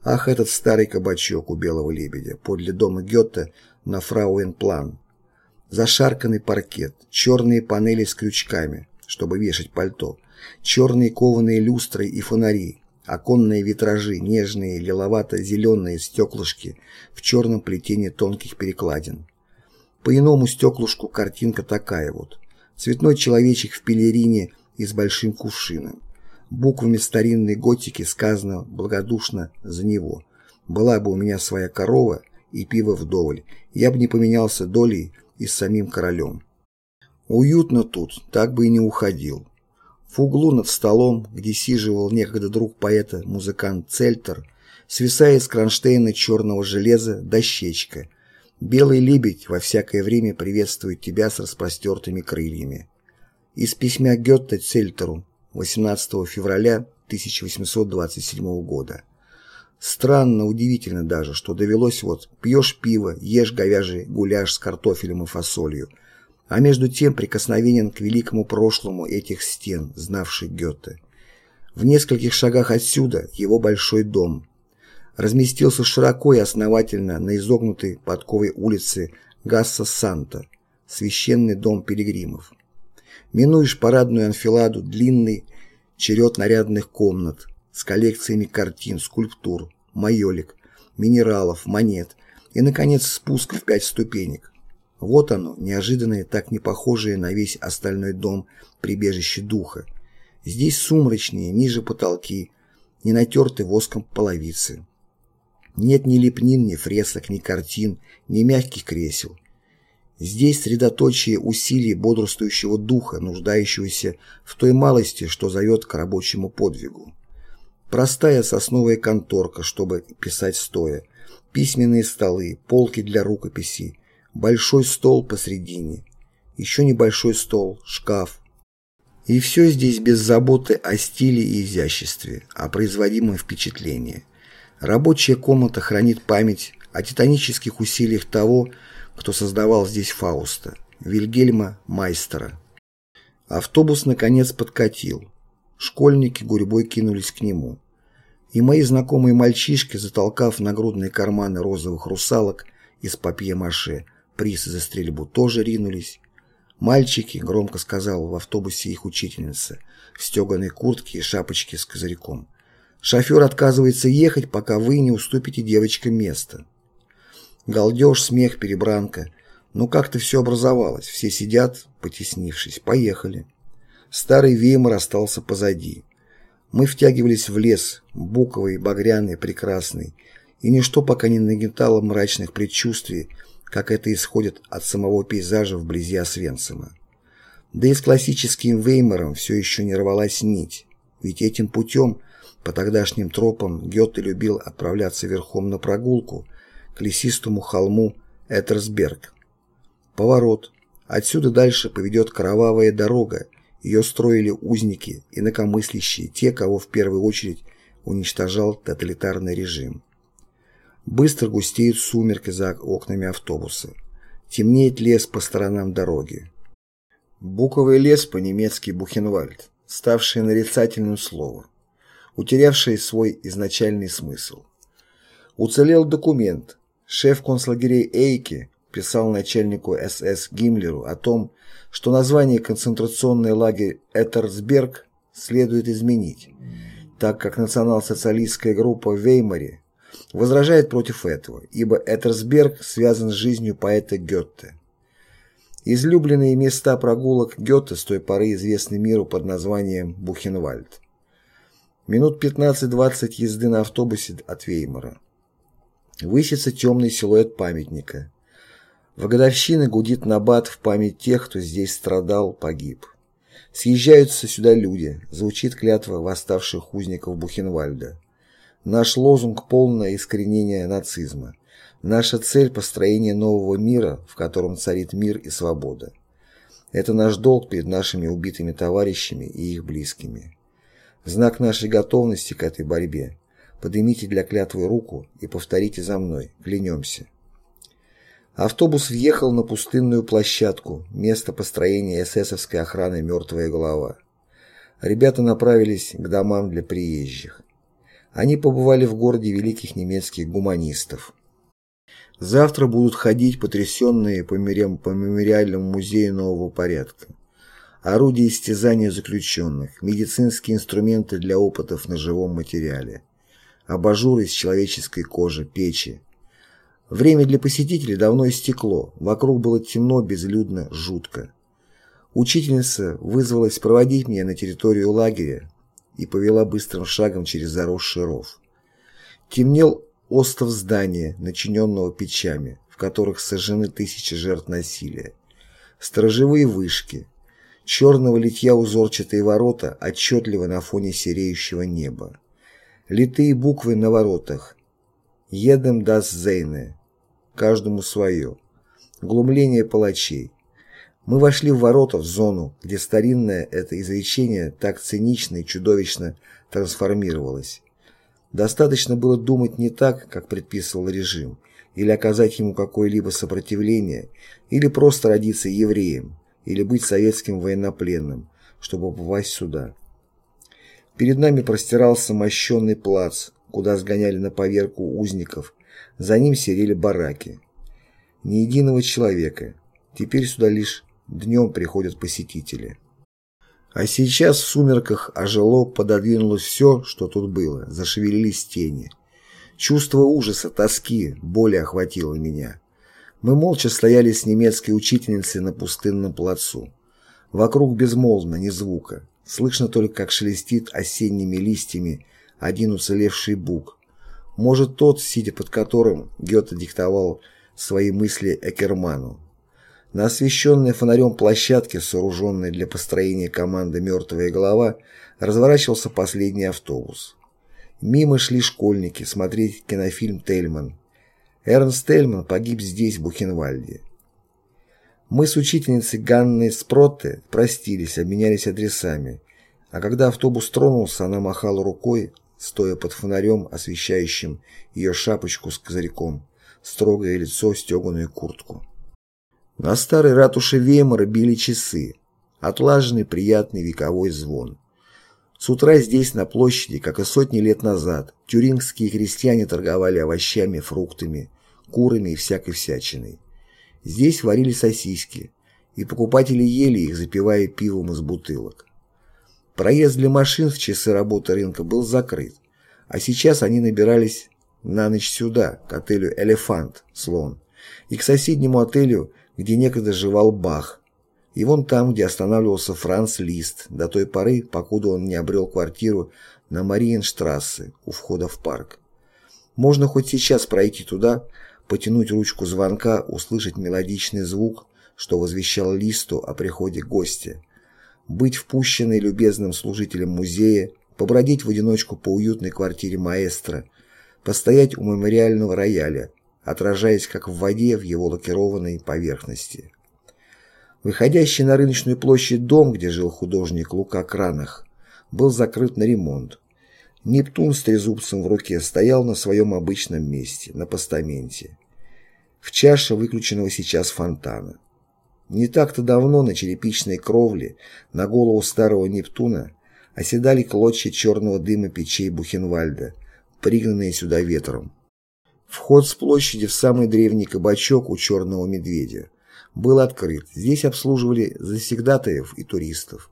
Ах, этот старый кабачок у Белого Лебедя, подле дома Гетте на Фрауенплан. Зашарканный паркет, черные панели с крючками, чтобы вешать пальто, черные кованые люстры и фонари, Оконные витражи, нежные, лиловато-зеленые стеклышки в черном плетении тонких перекладин. По иному стеклышку картинка такая вот. Цветной человечек в пелерине и с большим кувшином. Буквами старинной готики сказано благодушно за него. Была бы у меня своя корова и пиво вдоволь, я бы не поменялся долей и с самим королем. Уютно тут, так бы и не уходил. В углу над столом, где сиживал некогда друг поэта, музыкант Цельтер, свисает с кронштейна черного железа дощечка. Белый лебедь во всякое время приветствует тебя с распростертыми крыльями. Из письма Гетте Цельтеру 18 февраля 1827 года. Странно, удивительно даже, что довелось вот пьешь пиво, ешь говяжий гуляш с картофелем и фасолью – а между тем прикосновенен к великому прошлому этих стен, знавший Гёте. В нескольких шагах отсюда его большой дом. Разместился широко и основательно на изогнутой подковой улице Гасса Санта, священный дом пилигримов. Минуешь парадную анфиладу, длинный черед нарядных комнат с коллекциями картин, скульптур, майолик, минералов, монет и, наконец, спуск в пять ступенек. Вот оно, неожиданное, так не похожее на весь остальной дом прибежище духа. Здесь сумрачные, ниже потолки, не натерты воском половицы. Нет ни лепнин, ни фресок, ни картин, ни мягких кресел. Здесь средоточие усилий бодрствующего духа, нуждающегося в той малости, что зовет к рабочему подвигу. Простая сосновая конторка, чтобы писать стоя, письменные столы, полки для рукописей, большой стол посредине, еще небольшой стол, шкаф. И все здесь без заботы о стиле и изяществе, о производимом впечатлении. Рабочая комната хранит память о титанических усилиях того, кто создавал здесь Фауста, Вильгельма Майстера. Автобус, наконец, подкатил. Школьники гурьбой кинулись к нему. И мои знакомые мальчишки, затолкав нагрудные карманы розовых русалок из папье-маше, приз за стрельбу, тоже ринулись. «Мальчики», — громко сказал в автобусе их учительница, в стеганой куртке и шапочке с козырьком. «Шофер отказывается ехать, пока вы не уступите девочкам место». Галдеж, смех, перебранка. Но как-то все образовалось, все сидят, потеснившись. Поехали. Старый Веймар остался позади. Мы втягивались в лес, буковый, багряный, прекрасный, и ничто пока не нагнетало мрачных предчувствий, как это исходит от самого пейзажа вблизи Освенцима. Да и с классическим Веймаром все еще не рвалась нить, ведь этим путем, по тогдашним тропам, Гёте любил отправляться верхом на прогулку к лесистому холму Этерсберг. Поворот. Отсюда дальше поведет кровавая дорога, ее строили узники, инакомыслящие, те, кого в первую очередь уничтожал тоталитарный режим. Быстро густеют сумерки за окнами автобуса. Темнеет лес по сторонам дороги. Буковый лес по-немецки Бухенвальд, ставший нарицательным словом, утерявший свой изначальный смысл. Уцелел документ. Шеф концлагерей Эйки писал начальнику СС Гиммлеру о том, что название концентрационный лагерь Этерсберг следует изменить, так как национал-социалистская группа в Веймаре возражает против этого, ибо Этерсберг связан с жизнью поэта Гетте. Излюбленные места прогулок Гёте с той поры известны миру под названием Бухенвальд. Минут 15-20 езды на автобусе от Веймара. Высится темный силуэт памятника. В годовщины гудит набат в память тех, кто здесь страдал, погиб. Съезжаются сюда люди, звучит клятва восставших узников Бухенвальда. Наш лозунг – полное искоренение нацизма. Наша цель – построение нового мира, в котором царит мир и свобода. Это наш долг перед нашими убитыми товарищами и их близкими. Знак нашей готовности к этой борьбе поднимите для клятвы руку и повторите за мной, клянемся. Автобус въехал на пустынную площадку, место построения эсэсовской охраны «Мертвая голова». Ребята направились к домам для приезжих. Они побывали в городе великих немецких гуманистов. Завтра будут ходить потрясенные по, по мемориальному музею нового порядка. Орудия истязания заключенных, медицинские инструменты для опытов на живом материале, абажуры из человеческой кожи, печи. Время для посетителей давно истекло, вокруг было темно, безлюдно, жутко. Учительница вызвалась проводить меня на территорию лагеря, и повела быстрым шагом через заросший ров. Темнел остов здания, начиненного печами, в которых сожжены тысячи жертв насилия. Сторожевые вышки. Черного литья узорчатые ворота отчетливо на фоне сереющего неба. Литые буквы на воротах. «Едем дас зейне». Каждому свое. Глумление палачей. Мы вошли в ворота, в зону, где старинное это изречение так цинично и чудовищно трансформировалось. Достаточно было думать не так, как предписывал режим, или оказать ему какое-либо сопротивление, или просто родиться евреем, или быть советским военнопленным, чтобы попасть сюда. Перед нами простирался мощенный плац, куда сгоняли на поверку узников, за ним серели бараки. Ни единого человека. Теперь сюда лишь Днем приходят посетители. А сейчас в сумерках ожило, пододвинулось все, что тут было, зашевелились тени. Чувство ужаса, тоски, боли охватило меня. Мы молча стояли с немецкой учительницей на пустынном плацу. Вокруг безмолвно, ни звука. Слышно только, как шелестит осенними листьями один уцелевший бук. Может, тот, сидя под которым, Гёте диктовал свои мысли Экерману. На освещенной фонарем площадке, сооруженной для построения команды «Мертвая голова», разворачивался последний автобус. Мимо шли школьники смотреть кинофильм «Тельман». Эрнст Тельман погиб здесь, в Бухенвальде. Мы с учительницей Ганной Спротте простились, обменялись адресами, а когда автобус тронулся, она махала рукой, стоя под фонарем, освещающим ее шапочку с козырьком, строгое лицо, стеганую куртку. На старой ратуше Веймара били часы. Отлаженный приятный вековой звон. С утра здесь, на площади, как и сотни лет назад, тюрингские крестьяне торговали овощами, фруктами, курами и всякой всячиной. Здесь варили сосиски, и покупатели ели их, запивая пивом из бутылок. Проезд для машин в часы работы рынка был закрыт, а сейчас они набирались на ночь сюда, к отелю «Элефант», «Слон», и к соседнему отелю где некогда жевал Бах, и вон там, где останавливался Франц Лист, до той поры, покуда он не обрел квартиру на Мариенштрассе у входа в парк. Можно хоть сейчас пройти туда, потянуть ручку звонка, услышать мелодичный звук, что возвещал Листу о приходе гостя, быть впущенной любезным служителем музея, побродить в одиночку по уютной квартире маэстро, постоять у мемориального рояля, отражаясь как в воде в его лакированной поверхности. Выходящий на рыночную площадь дом, где жил художник Лука Кранах, был закрыт на ремонт. Нептун с трезубцем в руке стоял на своем обычном месте, на постаменте. В чаше выключенного сейчас фонтана. Не так-то давно на черепичной кровле на голову старого Нептуна оседали клочья черного дыма печей Бухенвальда, пригнанные сюда ветром. Вход с площади в самый древний кабачок у черного медведя был открыт. Здесь обслуживали завсегдатаев и туристов.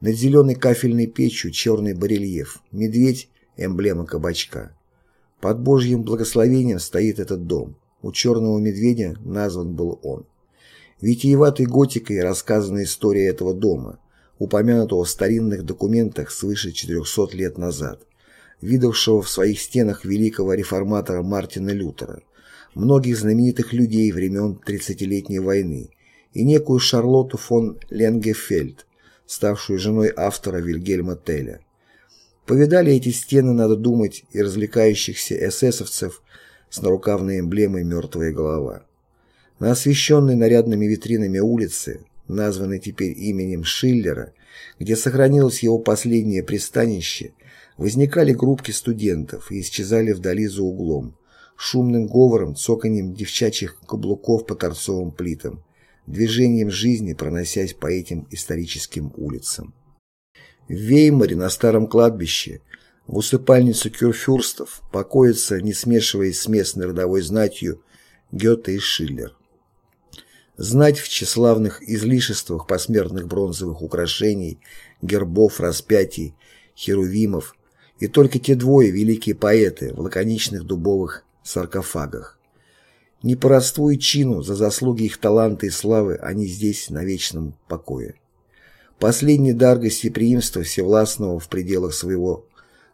Над зеленой кафельной печью черный барельеф, медведь – эмблема кабачка. Под Божьим благословением стоит этот дом. У черного медведя назван был он. Витиеватой готикой рассказана история этого дома, упомянутого в старинных документах свыше 400 лет назад, видавшего в своих стенах великого реформатора Мартина Лютера, многих знаменитых людей времен Тридцатилетней войны и некую Шарлотту фон Ленгефельд, ставшую женой автора Вильгельма Теля. Повидали эти стены, надо думать, и развлекающихся эсэсовцев с нарукавной эмблемой «Мертвая голова». На освещенной нарядными витринами улице, названной теперь именем Шиллера, где сохранилось его последнее пристанище, возникали группки студентов и исчезали вдали за углом, шумным говором, цоканьем девчачьих каблуков по торцовым плитам, движением жизни, проносясь по этим историческим улицам. В Веймаре на старом кладбище, в усыпальницу кюрфюрстов, покоятся, не смешиваясь с местной родовой знатью, Гёте и Шиллер. Знать в тщеславных излишествах посмертных бронзовых украшений, гербов, распятий, херувимов, и только те двое великие поэты в лаконичных дубовых саркофагах. Не по родству и чину, за заслуги их таланта и славы они здесь на вечном покое. Последний дар гостеприимства Всевластного в пределах своего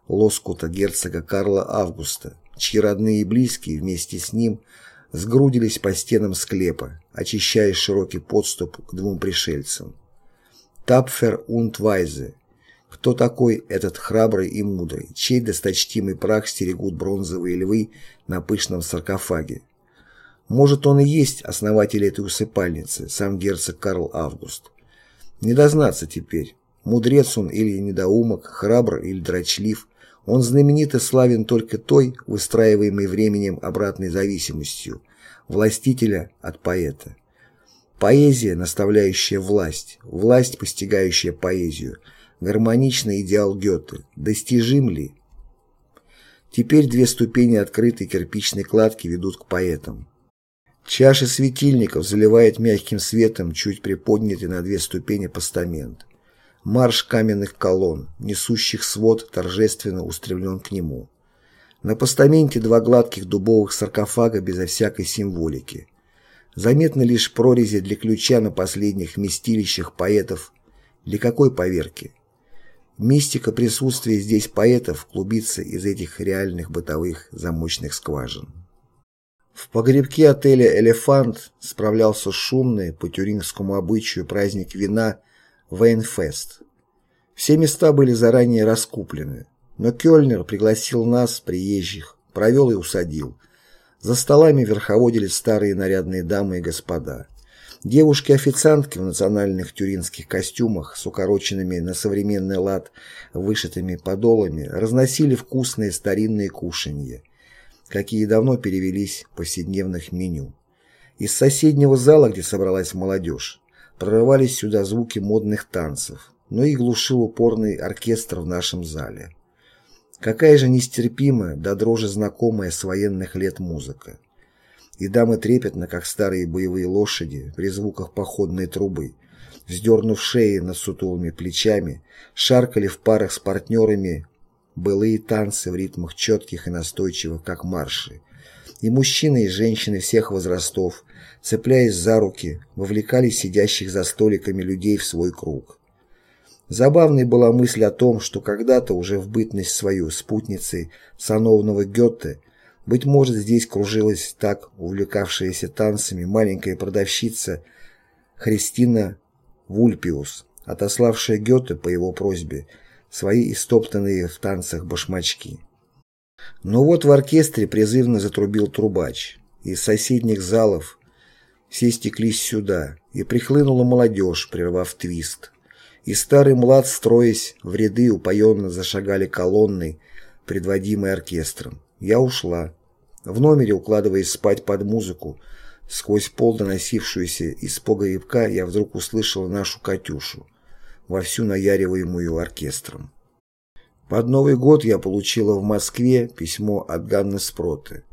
лоскута герцога Карла Августа, чьи родные и близкие вместе с ним – сгрудились по стенам склепа, очищая широкий подступ к двум пришельцам. Тапфер und Вайзе. Кто такой этот храбрый и мудрый, чей досточтимый прах стерегут бронзовые львы на пышном саркофаге? Может, он и есть основатель этой усыпальницы, сам герцог Карл Август. Не дознаться теперь, мудрец он или недоумок, храбр или дрочлив, он знаменит и славен только той, выстраиваемой временем обратной зависимостью, властителя от поэта. Поэзия, наставляющая власть, власть, постигающая поэзию, гармоничный идеал Гёте, достижим ли? Теперь две ступени открытой кирпичной кладки ведут к поэтам. Чаша светильников заливает мягким светом чуть приподнятый на две ступени постамент. Марш каменных колонн, несущих свод, торжественно устремлен к нему. На постаменте два гладких дубовых саркофага безо всякой символики. Заметны лишь прорези для ключа на последних местилищах поэтов. Для какой поверки? Мистика присутствия здесь поэтов клубится из этих реальных бытовых замочных скважин. В погребке отеля «Элефант» справлялся шумный по тюрингскому обычаю праздник вина Вейнфест. Все места были заранее раскуплены, но Кёльнер пригласил нас, приезжих, провел и усадил. За столами верховодили старые нарядные дамы и господа. Девушки-официантки в национальных тюринских костюмах с укороченными на современный лад вышитыми подолами разносили вкусные старинные кушанья, какие давно перевелись в повседневных меню. Из соседнего зала, где собралась молодежь, прорывались сюда звуки модных танцев, но и глушил упорный оркестр в нашем зале. Какая же нестерпимая, да дрожи знакомая с военных лет музыка. И дамы трепетно, как старые боевые лошади, при звуках походной трубы, вздернув шеи над сутулыми плечами, шаркали в парах с партнерами былые танцы в ритмах четких и настойчивых, как марши. И мужчины, и женщины всех возрастов – цепляясь за руки, вовлекали сидящих за столиками людей в свой круг. Забавной была мысль о том, что когда-то уже в бытность свою спутницей сановного Гетте, быть может, здесь кружилась так увлекавшаяся танцами маленькая продавщица Христина Вульпиус, отославшая Гёте по его просьбе свои истоптанные в танцах башмачки. Но вот в оркестре призывно затрубил трубач. Из соседних залов все стеклись сюда, и прихлынула молодежь, прервав твист. И старый млад, строясь в ряды, упоенно зашагали колонной, предводимой оркестром. Я ушла. В номере, укладываясь спать под музыку, сквозь пол доносившуюся из погребка, я вдруг услышала нашу Катюшу, вовсю наяриваемую оркестром. Под Новый год я получила в Москве письмо от Ганны Спроты.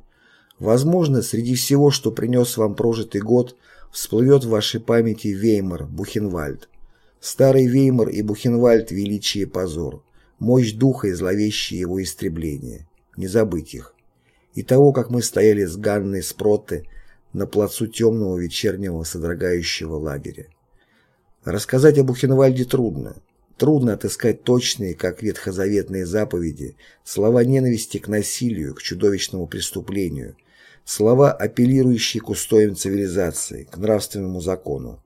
Возможно, среди всего, что принес вам прожитый год, всплывет в вашей памяти Веймар, Бухенвальд. Старый Веймар и Бухенвальд – величие и позор, мощь духа и зловещее его истребление. Не забыть их. И того, как мы стояли с Ганной Спроты на плацу темного вечернего содрогающего лагеря. Рассказать о Бухенвальде трудно. Трудно отыскать точные, как ветхозаветные заповеди, слова ненависти к насилию, к чудовищному преступлению, слова, апеллирующие к устоям цивилизации, к нравственному закону.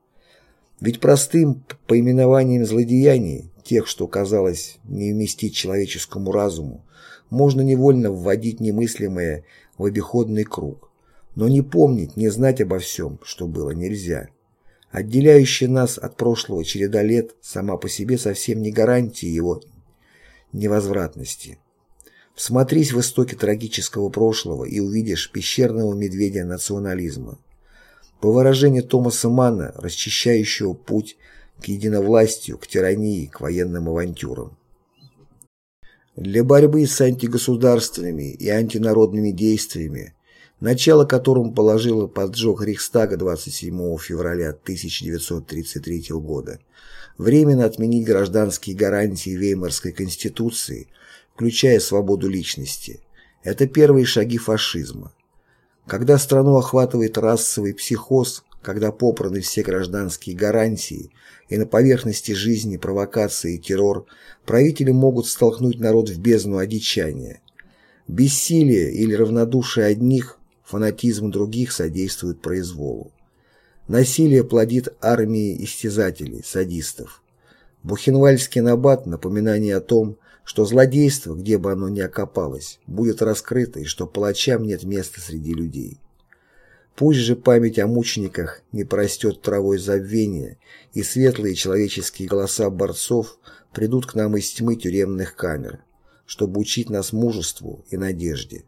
Ведь простым поименованием злодеяний, тех, что казалось не вместить человеческому разуму, можно невольно вводить немыслимое в обиходный круг. Но не помнить, не знать обо всем, что было, нельзя. Отделяющая нас от прошлого череда лет сама по себе совсем не гарантия его невозвратности. Всмотрись в истоки трагического прошлого и увидишь пещерного медведя национализма. По выражению Томаса Манна, расчищающего путь к единовластию, к тирании, к военным авантюрам. Для борьбы с антигосударственными и антинародными действиями начало которым положило поджог Рейхстага 27 февраля 1933 года, временно отменить гражданские гарантии Веймарской конституции, включая свободу личности. Это первые шаги фашизма. Когда страну охватывает расовый психоз, когда попраны все гражданские гарантии и на поверхности жизни провокации и террор, правители могут столкнуть народ в бездну одичания. Бессилие или равнодушие одних фанатизм других содействует произволу. Насилие плодит армии истязателей, садистов. Бухенвальдский набат – напоминание о том, что злодейство, где бы оно ни окопалось, будет раскрыто и что палачам нет места среди людей. Пусть же память о мучениках не простет травой забвения, и светлые человеческие голоса борцов придут к нам из тьмы тюремных камер, чтобы учить нас мужеству и надежде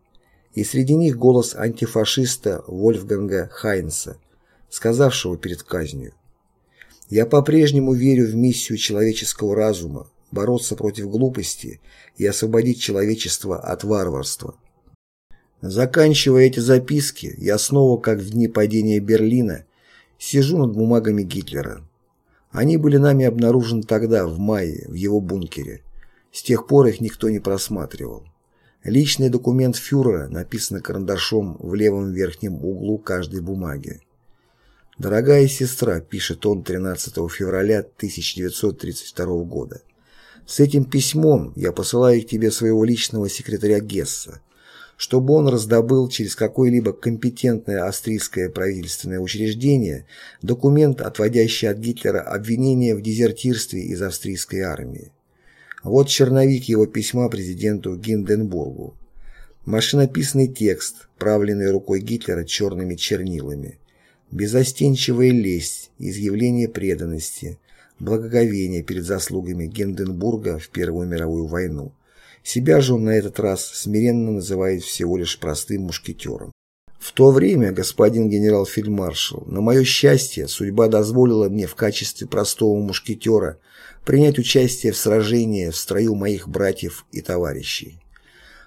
и среди них голос антифашиста Вольфганга Хайнса, сказавшего перед казнью «Я по-прежнему верю в миссию человеческого разума бороться против глупости и освободить человечество от варварства». Заканчивая эти записки, я снова, как в дни падения Берлина, сижу над бумагами Гитлера. Они были нами обнаружены тогда, в мае, в его бункере. С тех пор их никто не просматривал. Личный документ фюрера написан карандашом в левом верхнем углу каждой бумаги. «Дорогая сестра», — пишет он 13 февраля 1932 года, «с этим письмом я посылаю к тебе своего личного секретаря Гесса, чтобы он раздобыл через какое-либо компетентное австрийское правительственное учреждение документ, отводящий от Гитлера обвинение в дезертирстве из австрийской армии. Вот черновик его письма президенту Гинденбургу. Машинописный текст, правленный рукой Гитлера черными чернилами. Безостенчивая лесть, изъявление преданности, благоговение перед заслугами Гинденбурга в Первую мировую войну. Себя же он на этот раз смиренно называет всего лишь простым мушкетером. В то время, господин генерал-фельдмаршал, на мое счастье, судьба дозволила мне в качестве простого мушкетера принять участие в сражении в строю моих братьев и товарищей.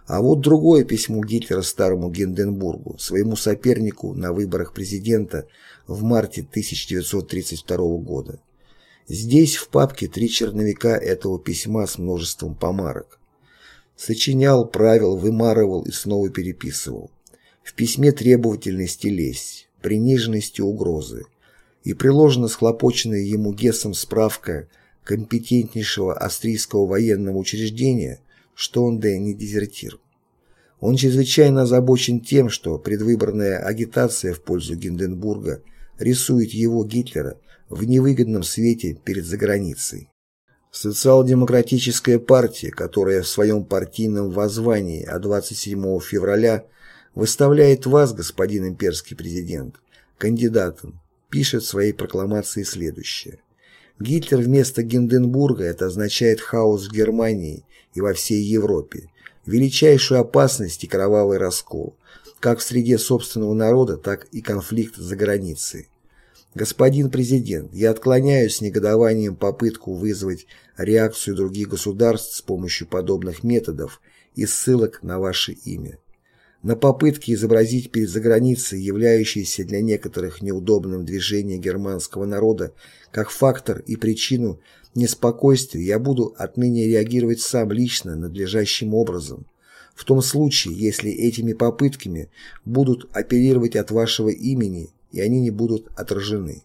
А вот другое письмо Гитлера старому Гинденбургу, своему сопернику на выборах президента в марте 1932 года. Здесь в папке три черновика этого письма с множеством помарок. Сочинял, правил, вымарывал и снова переписывал. В письме требовательность и лесть. приниженности угрозы, и приложена схлопоченная ему Гессом справка компетентнейшего австрийского военного учреждения, что он да не дезертир. Он чрезвычайно озабочен тем, что предвыборная агитация в пользу Гинденбурга рисует его, Гитлера, в невыгодном свете перед заграницей. Социал-демократическая партия, которая в своем партийном воззвании от 27 февраля выставляет вас, господин имперский президент, кандидатом, пишет в своей прокламации следующее. Гитлер вместо Гинденбурга это означает хаос в Германии и во всей Европе, величайшую опасность и кровавый раскол, как в среде собственного народа, так и конфликт за границей. Господин президент, я отклоняю с негодованием попытку вызвать реакцию других государств с помощью подобных методов и ссылок на ваше имя. На попытки изобразить перед заграницей являющееся для некоторых неудобным движение германского народа как фактор и причину неспокойствия я буду отныне реагировать сам лично надлежащим образом, в том случае, если этими попытками будут оперировать от вашего имени и они не будут отражены.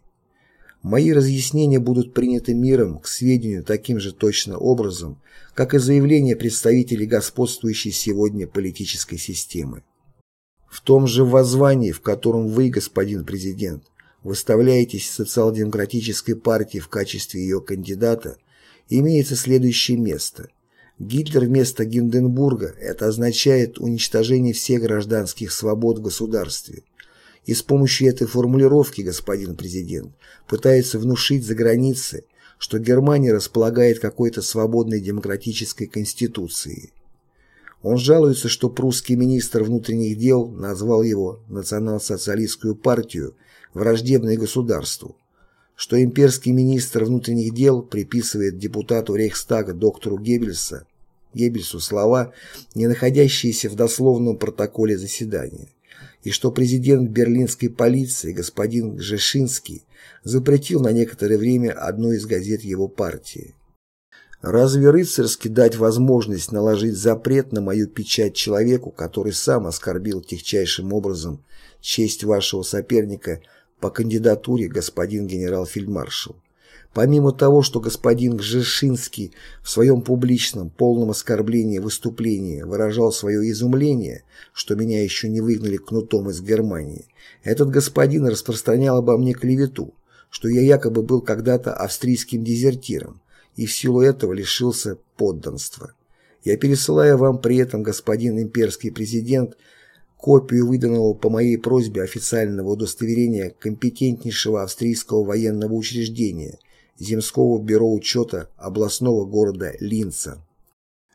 Мои разъяснения будут приняты миром к сведению таким же точно образом, как и заявления представителей господствующей сегодня политической системы. В том же воззвании, в котором вы, господин президент, выставляетесь социал-демократической партии в качестве ее кандидата, имеется следующее место. Гитлер вместо Гинденбурга – это означает уничтожение всех гражданских свобод в государстве, и с помощью этой формулировки господин президент пытается внушить за границей, что Германия располагает какой-то свободной демократической конституцией. Он жалуется, что прусский министр внутренних дел назвал его национал-социалистскую партию враждебной государству, что имперский министр внутренних дел приписывает депутату Рейхстага доктору Геббельса, Геббельсу слова, не находящиеся в дословном протоколе заседания и что президент берлинской полиции господин Жешинский запретил на некоторое время одну из газет его партии. Разве рыцарски дать возможность наложить запрет на мою печать человеку, который сам оскорбил техчайшим образом честь вашего соперника по кандидатуре господин генерал-фельдмаршал? Помимо того, что господин Гжешинский в своем публичном, полном оскорблении выступлении выражал свое изумление, что меня еще не выгнали кнутом из Германии, этот господин распространял обо мне клевету, что я якобы был когда-то австрийским дезертиром и в силу этого лишился подданства. Я пересылаю вам при этом, господин имперский президент, копию выданного по моей просьбе официального удостоверения компетентнейшего австрийского военного учреждения – Земского бюро учета областного города Линца.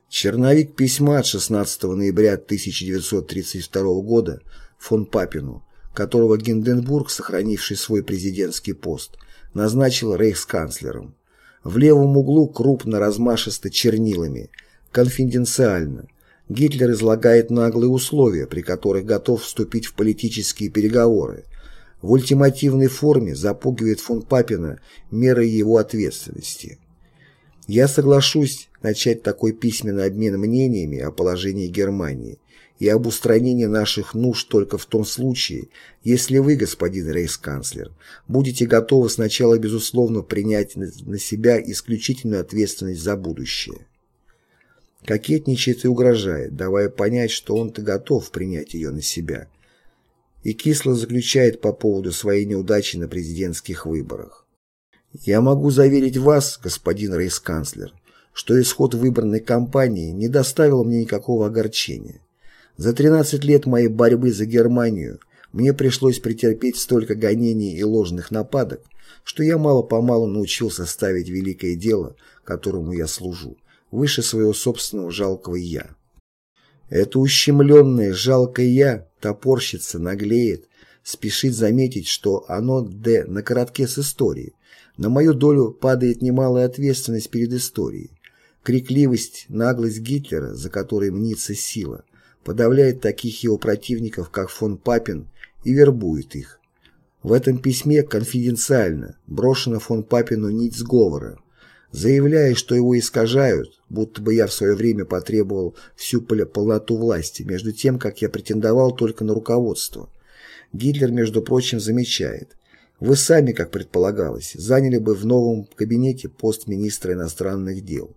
Черновик письма от 16 ноября 1932 года фон Папину, которого Гинденбург, сохранивший свой президентский пост, назначил рейхсканцлером. В левом углу крупно размашисто чернилами, конфиденциально. Гитлер излагает наглые условия, при которых готов вступить в политические переговоры, в ультимативной форме запугивает фон Папина мерой его ответственности. Я соглашусь начать такой письменный обмен мнениями о положении Германии и об устранении наших нужд только в том случае, если вы, господин рейхсканцлер, будете готовы сначала, безусловно, принять на себя исключительную ответственность за будущее. Кокетничает и угрожает, давая понять, что он-то готов принять ее на себя, и кисло заключает по поводу своей неудачи на президентских выборах. Я могу заверить вас, господин рейхсканцлер, что исход выбранной кампании не доставил мне никакого огорчения. За 13 лет моей борьбы за Германию мне пришлось претерпеть столько гонений и ложных нападок, что я мало-помалу научился ставить великое дело, которому я служу, выше своего собственного жалкого «я». Это ущемленное, жалкое «я» топорщится, наглеет, спешит заметить, что оно «д» на коротке с историей. На мою долю падает немалая ответственность перед историей. Крикливость, наглость Гитлера, за которой мнится сила, подавляет таких его противников, как фон Папин, и вербует их. В этом письме конфиденциально брошена фон Папину нить сговора, заявляя, что его искажают, будто бы я в свое время потребовал всю полноту власти, между тем, как я претендовал только на руководство. Гитлер, между прочим, замечает, вы сами, как предполагалось, заняли бы в новом кабинете пост министра иностранных дел.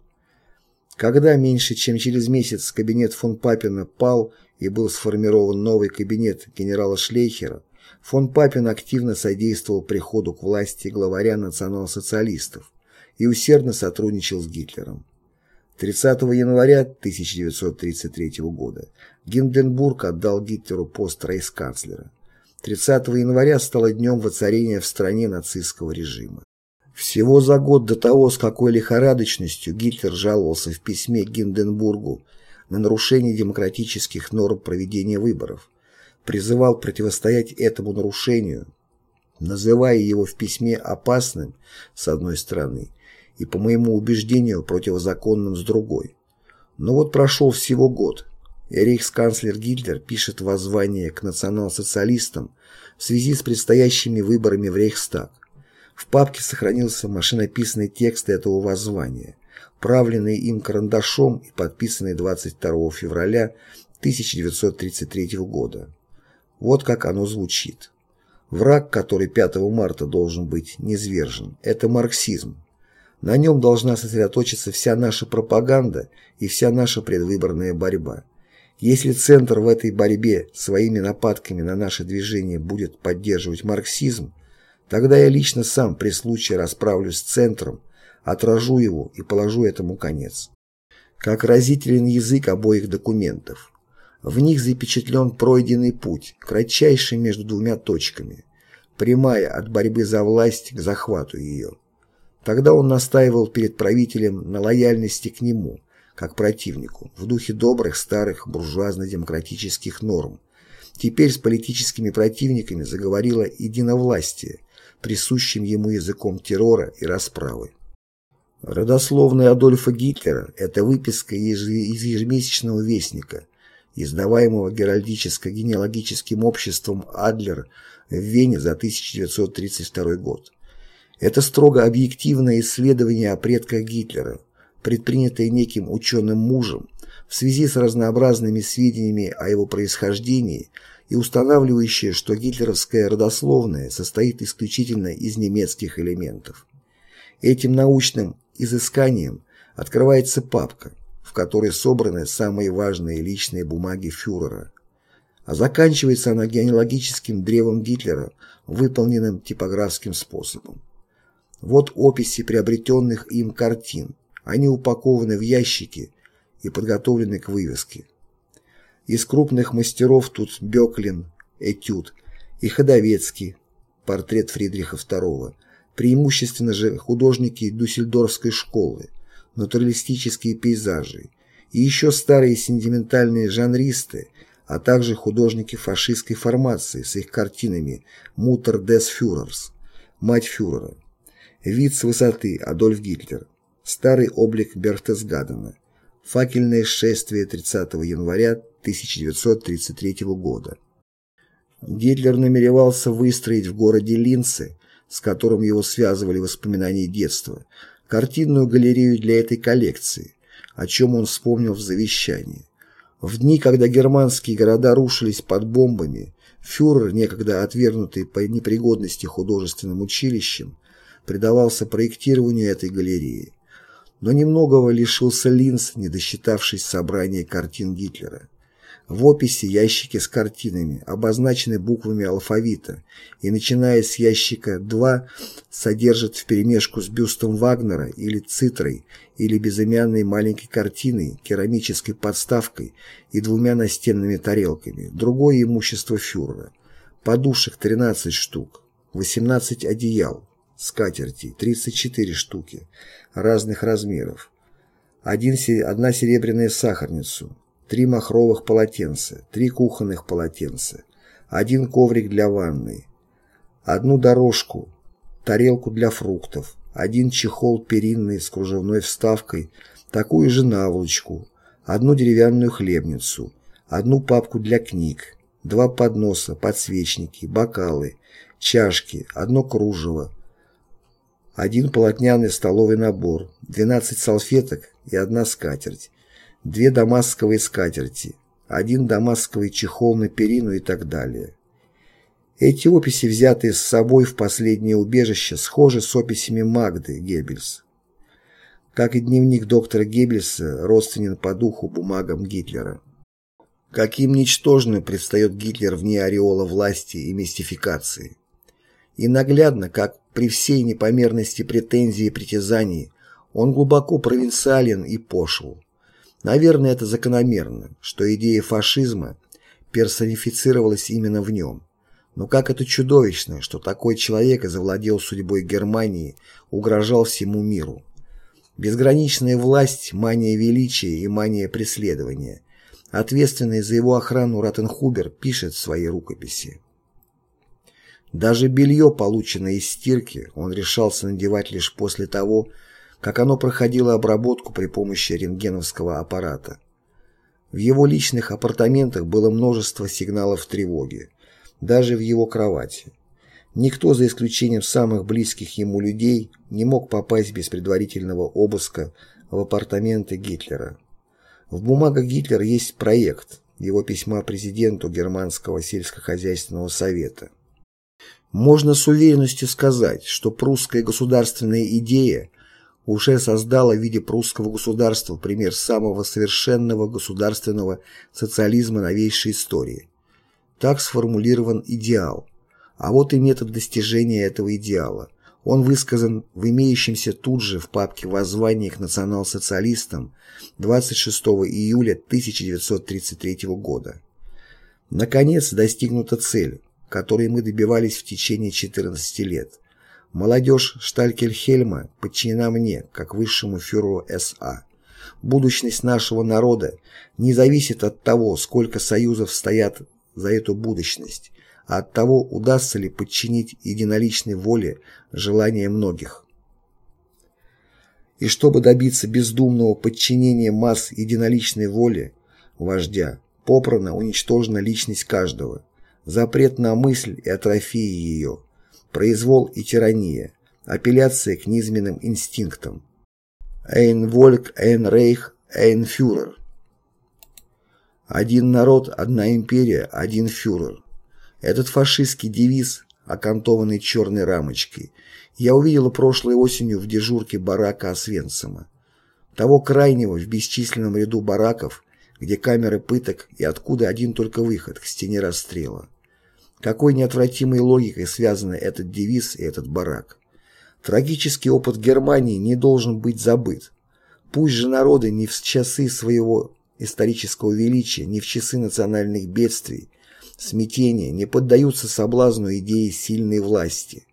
Когда меньше чем через месяц кабинет фон Папина пал и был сформирован новый кабинет генерала Шлейхера, фон Папин активно содействовал приходу к власти главаря национал-социалистов и усердно сотрудничал с Гитлером. 30 января 1933 года Гинденбург отдал Гитлеру пост рейхсканцлера. 30 января стало днем воцарения в стране нацистского режима. Всего за год до того, с какой лихорадочностью Гитлер жаловался в письме Гинденбургу на нарушение демократических норм проведения выборов, призывал противостоять этому нарушению, называя его в письме опасным, с одной стороны, и, по моему убеждению, противозаконным с другой. Но вот прошел всего год, и рейхсканцлер Гитлер пишет воззвание к национал-социалистам в связи с предстоящими выборами в Рейхстаг. В папке сохранился машинописный текст этого воззвания, правленный им карандашом и подписанный 22 февраля 1933 года. Вот как оно звучит. Враг, который 5 марта должен быть низвержен, это марксизм. На нем должна сосредоточиться вся наша пропаганда и вся наша предвыборная борьба. Если Центр в этой борьбе своими нападками на наше движение будет поддерживать марксизм, тогда я лично сам при случае расправлюсь с Центром, отражу его и положу этому конец. Как разителен язык обоих документов. В них запечатлен пройденный путь, кратчайший между двумя точками, прямая от борьбы за власть к захвату ее. Тогда он настаивал перед правителем на лояльности к нему, как противнику, в духе добрых старых буржуазно-демократических норм. Теперь с политическими противниками заговорило единовластие, присущим ему языком террора и расправы. Родословная Адольфа Гитлера – это выписка из ежемесячного вестника, издаваемого геральдическо-генеалогическим обществом «Адлер» в Вене за 1932 год. Это строго объективное исследование о предках Гитлера, предпринятое неким ученым мужем в связи с разнообразными сведениями о его происхождении и устанавливающее, что гитлеровская родословная состоит исключительно из немецких элементов. Этим научным изысканием открывается папка, в которой собраны самые важные личные бумаги фюрера, а заканчивается она генеалогическим древом Гитлера, выполненным типографским способом. Вот описи приобретенных им картин. Они упакованы в ящики и подготовлены к вывеске. Из крупных мастеров тут Беклин, Этюд и Ходовецкий, портрет Фридриха II, преимущественно же художники Дюссельдорфской школы, натуралистические пейзажи и еще старые сентиментальные жанристы, а также художники фашистской формации с их картинами «Мутер дес Фюрерс» – «Мать фюрера», Вид с высоты Адольф Гитлер. Старый облик Берхтесгадена. Факельное шествие 30 января 1933 года. Гитлер намеревался выстроить в городе Линце, с которым его связывали воспоминания детства, картинную галерею для этой коллекции, о чем он вспомнил в завещании. В дни, когда германские города рушились под бомбами, фюрер, некогда отвергнутый по непригодности художественным училищем, предавался проектированию этой галереи. Но немногого лишился линз, не досчитавшись собрания картин Гитлера. В описи ящики с картинами обозначены буквами алфавита и, начиная с ящика 2, содержат вперемешку с бюстом Вагнера или цитрой или безымянной маленькой картиной, керамической подставкой и двумя настенными тарелками, другое имущество фюрера. Подушек 13 штук, 18 одеял, скатерти 34 штуки разных размеров, один, одна серебряная сахарницу, три махровых полотенца, три кухонных полотенца, один коврик для ванной, одну дорожку, тарелку для фруктов, один чехол перинный с кружевной вставкой, такую же наволочку, одну деревянную хлебницу, одну папку для книг, два подноса, подсвечники, бокалы, чашки, одно кружево, один полотняный столовый набор, 12 салфеток и одна скатерть, две дамасковые скатерти, один дамасковый чехол на перину и так далее. Эти описи, взятые с собой в последнее убежище, схожи с описями Магды Геббельс. Как и дневник доктора Геббельса, родственен по духу бумагам Гитлера. Каким ничтожным предстает Гитлер вне ореола власти и мистификации. И наглядно, как при всей непомерности претензий и притязаний, он глубоко провинциален и пошел. Наверное, это закономерно, что идея фашизма персонифицировалась именно в нем. Но как это чудовищно, что такой человек завладел судьбой Германии, угрожал всему миру. Безграничная власть, мания величия и мания преследования. Ответственный за его охрану Раттенхубер пишет в своей рукописи. Даже белье, полученное из стирки, он решался надевать лишь после того, как оно проходило обработку при помощи рентгеновского аппарата. В его личных апартаментах было множество сигналов тревоги даже в его кровати. Никто, за исключением самых близких ему людей, не мог попасть без предварительного обыска в апартаменты Гитлера. В бумагах Гитлера есть проект его письма президенту Германского сельскохозяйственного совета. Можно с уверенностью сказать, что прусская государственная идея уже создала в виде прусского государства пример самого совершенного государственного социализма новейшей истории – так сформулирован идеал. А вот и метод достижения этого идеала. Он высказан в имеющемся тут же в папке воззвании к национал-социалистам 26 июля 1933 года. Наконец достигнута цель, которой мы добивались в течение 14 лет. Молодежь Шталькельхельма подчинена мне, как высшему фюреру СА. Будущность нашего народа не зависит от того, сколько союзов стоят за эту будущность, а от того, удастся ли подчинить единоличной воле желания многих. И чтобы добиться бездумного подчинения масс единоличной воле вождя, попрана уничтожена личность каждого, запрет на мысль и атрофия ее, произвол и тирания, апелляция к низменным инстинктам. «Эйн Вольк, эйн Рейх, эйн Фюрер» Один народ, одна империя, один фюрер. Этот фашистский девиз, окантованный черной рамочкой, я увидела прошлой осенью в дежурке барака Освенцима. Того крайнего в бесчисленном ряду бараков, где камеры пыток и откуда один только выход к стене расстрела. Какой неотвратимой логикой связаны этот девиз и этот барак. Трагический опыт Германии не должен быть забыт. Пусть же народы не в часы своего исторического величия, ни в часы национальных бедствий, смятения не поддаются соблазну идеи сильной власти.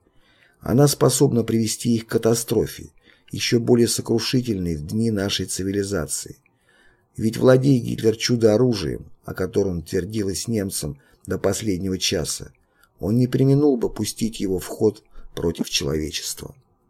Она способна привести их к катастрофе, еще более сокрушительной в дни нашей цивилизации. Ведь владея Гитлер чудо-оружием, о котором твердилось немцам до последнего часа, он не применул бы пустить его в ход против человечества.